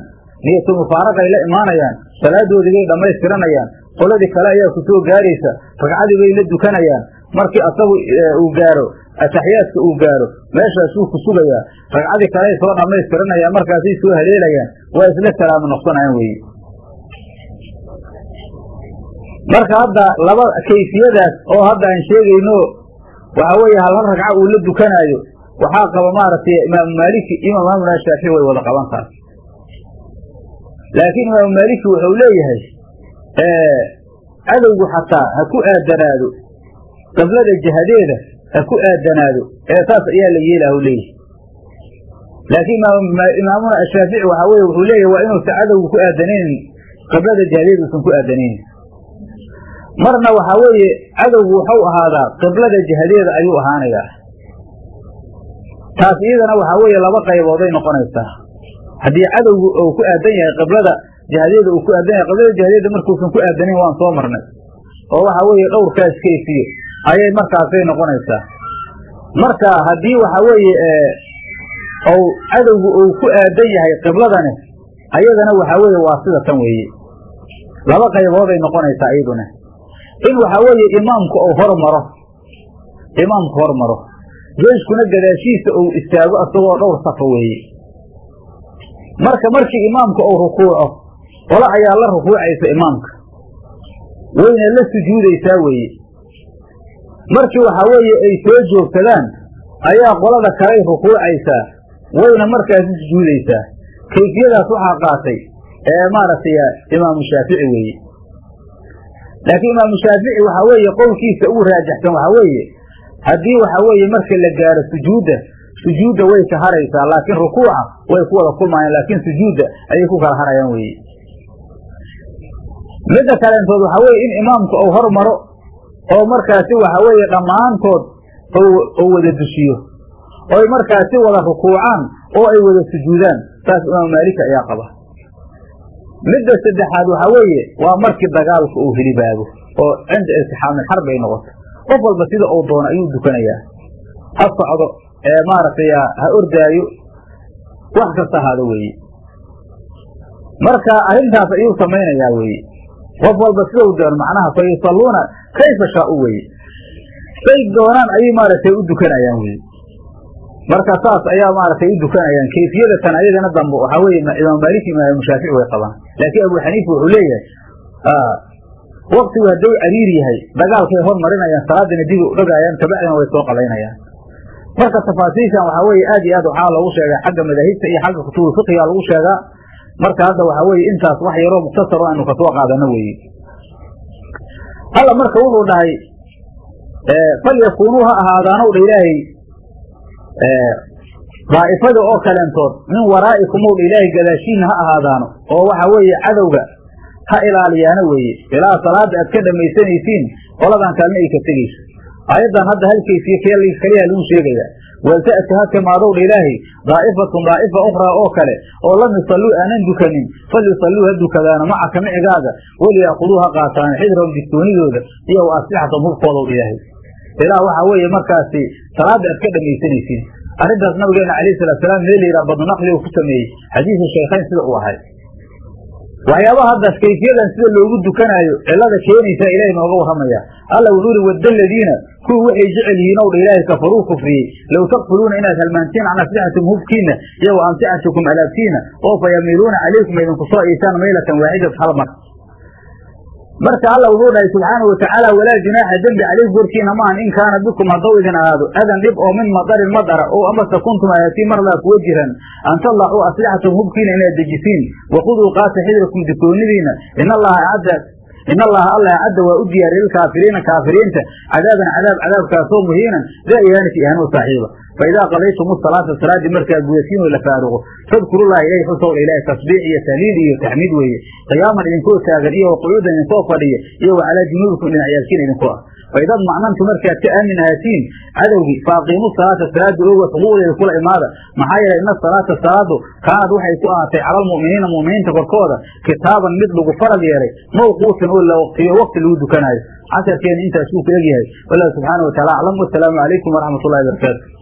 niyatu mufaaraqay la imaanayaan salaadoodii bay dhammaystiranayaan qoladii kale ayaa ku soo gaaraysa ragcadii bay la dukanayaan markii asagu uu gaaro ataxiyaadka uu gaaro meeshaasuu ku sugayaa ragcadii kaley soo dhammaystiranayaan markaasay soo haleelayaan waa isla salaamo noqsanayaan weeye marka hadda laba kayfiyadaas oo hadda aan sheegayno waxaa weeye hal hal ragca uu la dukanaayo waxaa qaba maaragtay imaamu maaliki iyo imaamuna shaafici way wada qaban taas laakiin imaamu maaliki wuxuu leeyahay cadowgu xataa ha ku aadanaado qiblada jihadeeda ku aadanaado ee saas ayaa la yeelaha u leeyahay. Laakiin imaamuna ashaafici waxaa weye wuxuu leeyahay waa inuusan cadowgu ku aadanaynin qiblada jihadeeda uusan ku aadanaynin marna waxaa weeye cadowgu waxau ahaadaa qiblada jihadeeda ayuu ahaanayaa. Taas iyadana waxaa weeye laba qaybooday noqonaysaa. Haddii cadowgu uu ku aadan yahay qiblada jihadeeda uu ku aadan yahay qiblada jihadeeda markuusan ku aadanin waan soo marnay. Oo waxaa weeye dhowrkaas kayfiye ayay markaasay noqonaysaa. Marka haddii waxaa weeye ou cadowgu uu ku aadan yahay qibladani ayadana waxaa weeye waa sida tan weeye. Laba qaybooday noqonaysaa iyaduna. In waxaa weeye imaamku uu hormaro imaamku hormaro jeyskuna gadaashiisa uu istaago isagoo dhowr safa weeye. Marka markii imaamka uu rukuuco qolo ayaa la rukuucaysa imaamka. Wayna la sujuudaysaa weeye markii waxaa weeye ay soo joogsadaan ayaa qolada kaley rukuucaysaa wayna markaasi sujuudaysaa. Kayfiyadaas waxaa qaatay ee maaragtay imaamu shaafici weeye. Laakiin imaamu shaafici waxaa weeye qowlkiisa ugu raajaxsan waxaa weeye haddii waxaa weeye marka la gaaro sujuudda sujuudda way ka haraysaa laakiin rukuuca way ku wada kulmaayaan laakiin sujuudda ayay ku kala harayaan weeye. Midda kaleentood waxaa weeye in imaamku uu hormaro oo markaasi waxaa weeye dhammaantood uu wada dusiyo oy markaasi wada rukuucaan oo ay wada sujuudaan saas imaamu maalika ayaa qaba. Midda saddexaad waxaa weeye waa markii dagaalka uu hilibaago oo cinda iltixaamil xarb ay noqoto qof walba sida uu doono ayuu dukanayaa. Ha socdo ee maaragtay ha ordaayo wax kasta ahaado weeye. Marka arrintaas ayuu samaynayaa weeye qof walba sida u doono macnaha fa yusalluuna kayfa shaau weeye? Say doonaan ayay maaragtay u dukanayaan weye marka saas ayaa maaragtay u dukanayaan. Kayfiyadatan ayadana dambe waxaa weye imaam maaliki imaamu shaafici way qabaan. Laakiin abu xaniifa wuxuu leeyahay waktigu hadday cariir yahay. Dagaalkay hormarinayaan salaadina dib u kabacdina way soo qalaynayaan. Marka tafaasiishan waxaa weye aad iyo aad waxaa loogu sheegaa xagga madaahibta iyo xagga kutubu fiqiga lagu sheegaa marka hadda waxaa weye intaas wax yaroo mukhtasaro aynu ka soo qaadano weeye. Alla marka wuxuu dhahay falyakunuu ha ahaadaanow dha ilaahay daa'ifada oo kaleentood min waraa'ikumw dha ilaahay gadaashiina ha ahaadaano. Oo waxa weeye cadowga ha ilaaliyaana weeye. Ilaa salaada aad ka dhamaysanaysiin qoladan kalena ay ka tegayso aayaddan hadda hal kayfiye kaliya lagu sheegaya. Walta'ti ha timaadow dha ilaahay daa'ifatun daa'ifa ukhraa oo kale oo lam yusalluu aanan dukanin falyusalluu ha dukadaano macaka micigaaga waliya'khuduu ha qaataan xidrahum digtoonidooda iyo wa aslixatahum hubkoodaw dha ilaahay. Ilaa waxaa weeye markaasi salaada aad ka dhamaysanaysiin arrintaas nabigeena alayh salaatusalaam meel layidhaha badnaqli uu ku sameeyey xadiisu shaykhayn sida uu ahay waxyaabaha haddaas kayfiyadan sida loogu dukanaayo cilada keenaysaa ilahay nooga warramaya alla wuxuu uri wadda aladiina kuwii waxay jecel yihiin ow dha ilaahay kafaruu kufriyey. Low takfuluuna inaad halmaantiin can aslixatikum hubkiina iyo wa amsixatikum alaabtiina oo fa yamiiluuna calaykum idinku soo iisaan maylatan waaxidat hal mar marka alla wuxuu dhahay subxaanahu watacaala walaa junaaxa dembi calaykum korkiina maahan in kaana bikum hadduu idin ahaado. Adan dhib oo min madarin madara oo amase kuntum ahaatiin mardaa kuwa jiran. An tadlacuu aslixatum hubkiina inaad dejisiin waquduu qaata xidrikum dikoonidiina. In allaha acadda in allaha alla acadda waa u diyaariya lilkaafiriina kaafiriinta cadaaban cadaab cadaabkaasoo muhiinan daa ihaanati ihaano saaxiiba fa idaa qadaytum salaata salaadii markaa gudatiin oo la faaruqo fadkurullaha ilahi xusow ilaahi tasbiix iyo tahliil iyo taxmiid weeye qiyaaman idinkoo taagan iyo waqucuudan idinkoo fadhiya iyo wa calaa junuubikum dhinacyaalkiin idinku ah faida dmacnantu markaad ka aamin ahaatiin cadowgii faaqiimu salaata salaada oga xuquuqdeeda kula imaada maxaa yeelay ina salaata salaadu kaanad waxay ku ahaatay cala almu'miniina mu'miniinta korkooda kitaaban mid lagu farad yeelay mawquutan oo la waqtiyo waqti lagu dukanaayo casharkeena intaas wuu ku egyahay wallahu subxaana wa taala aclam wasalaamu calaykum waraxmat ullahi barakaatu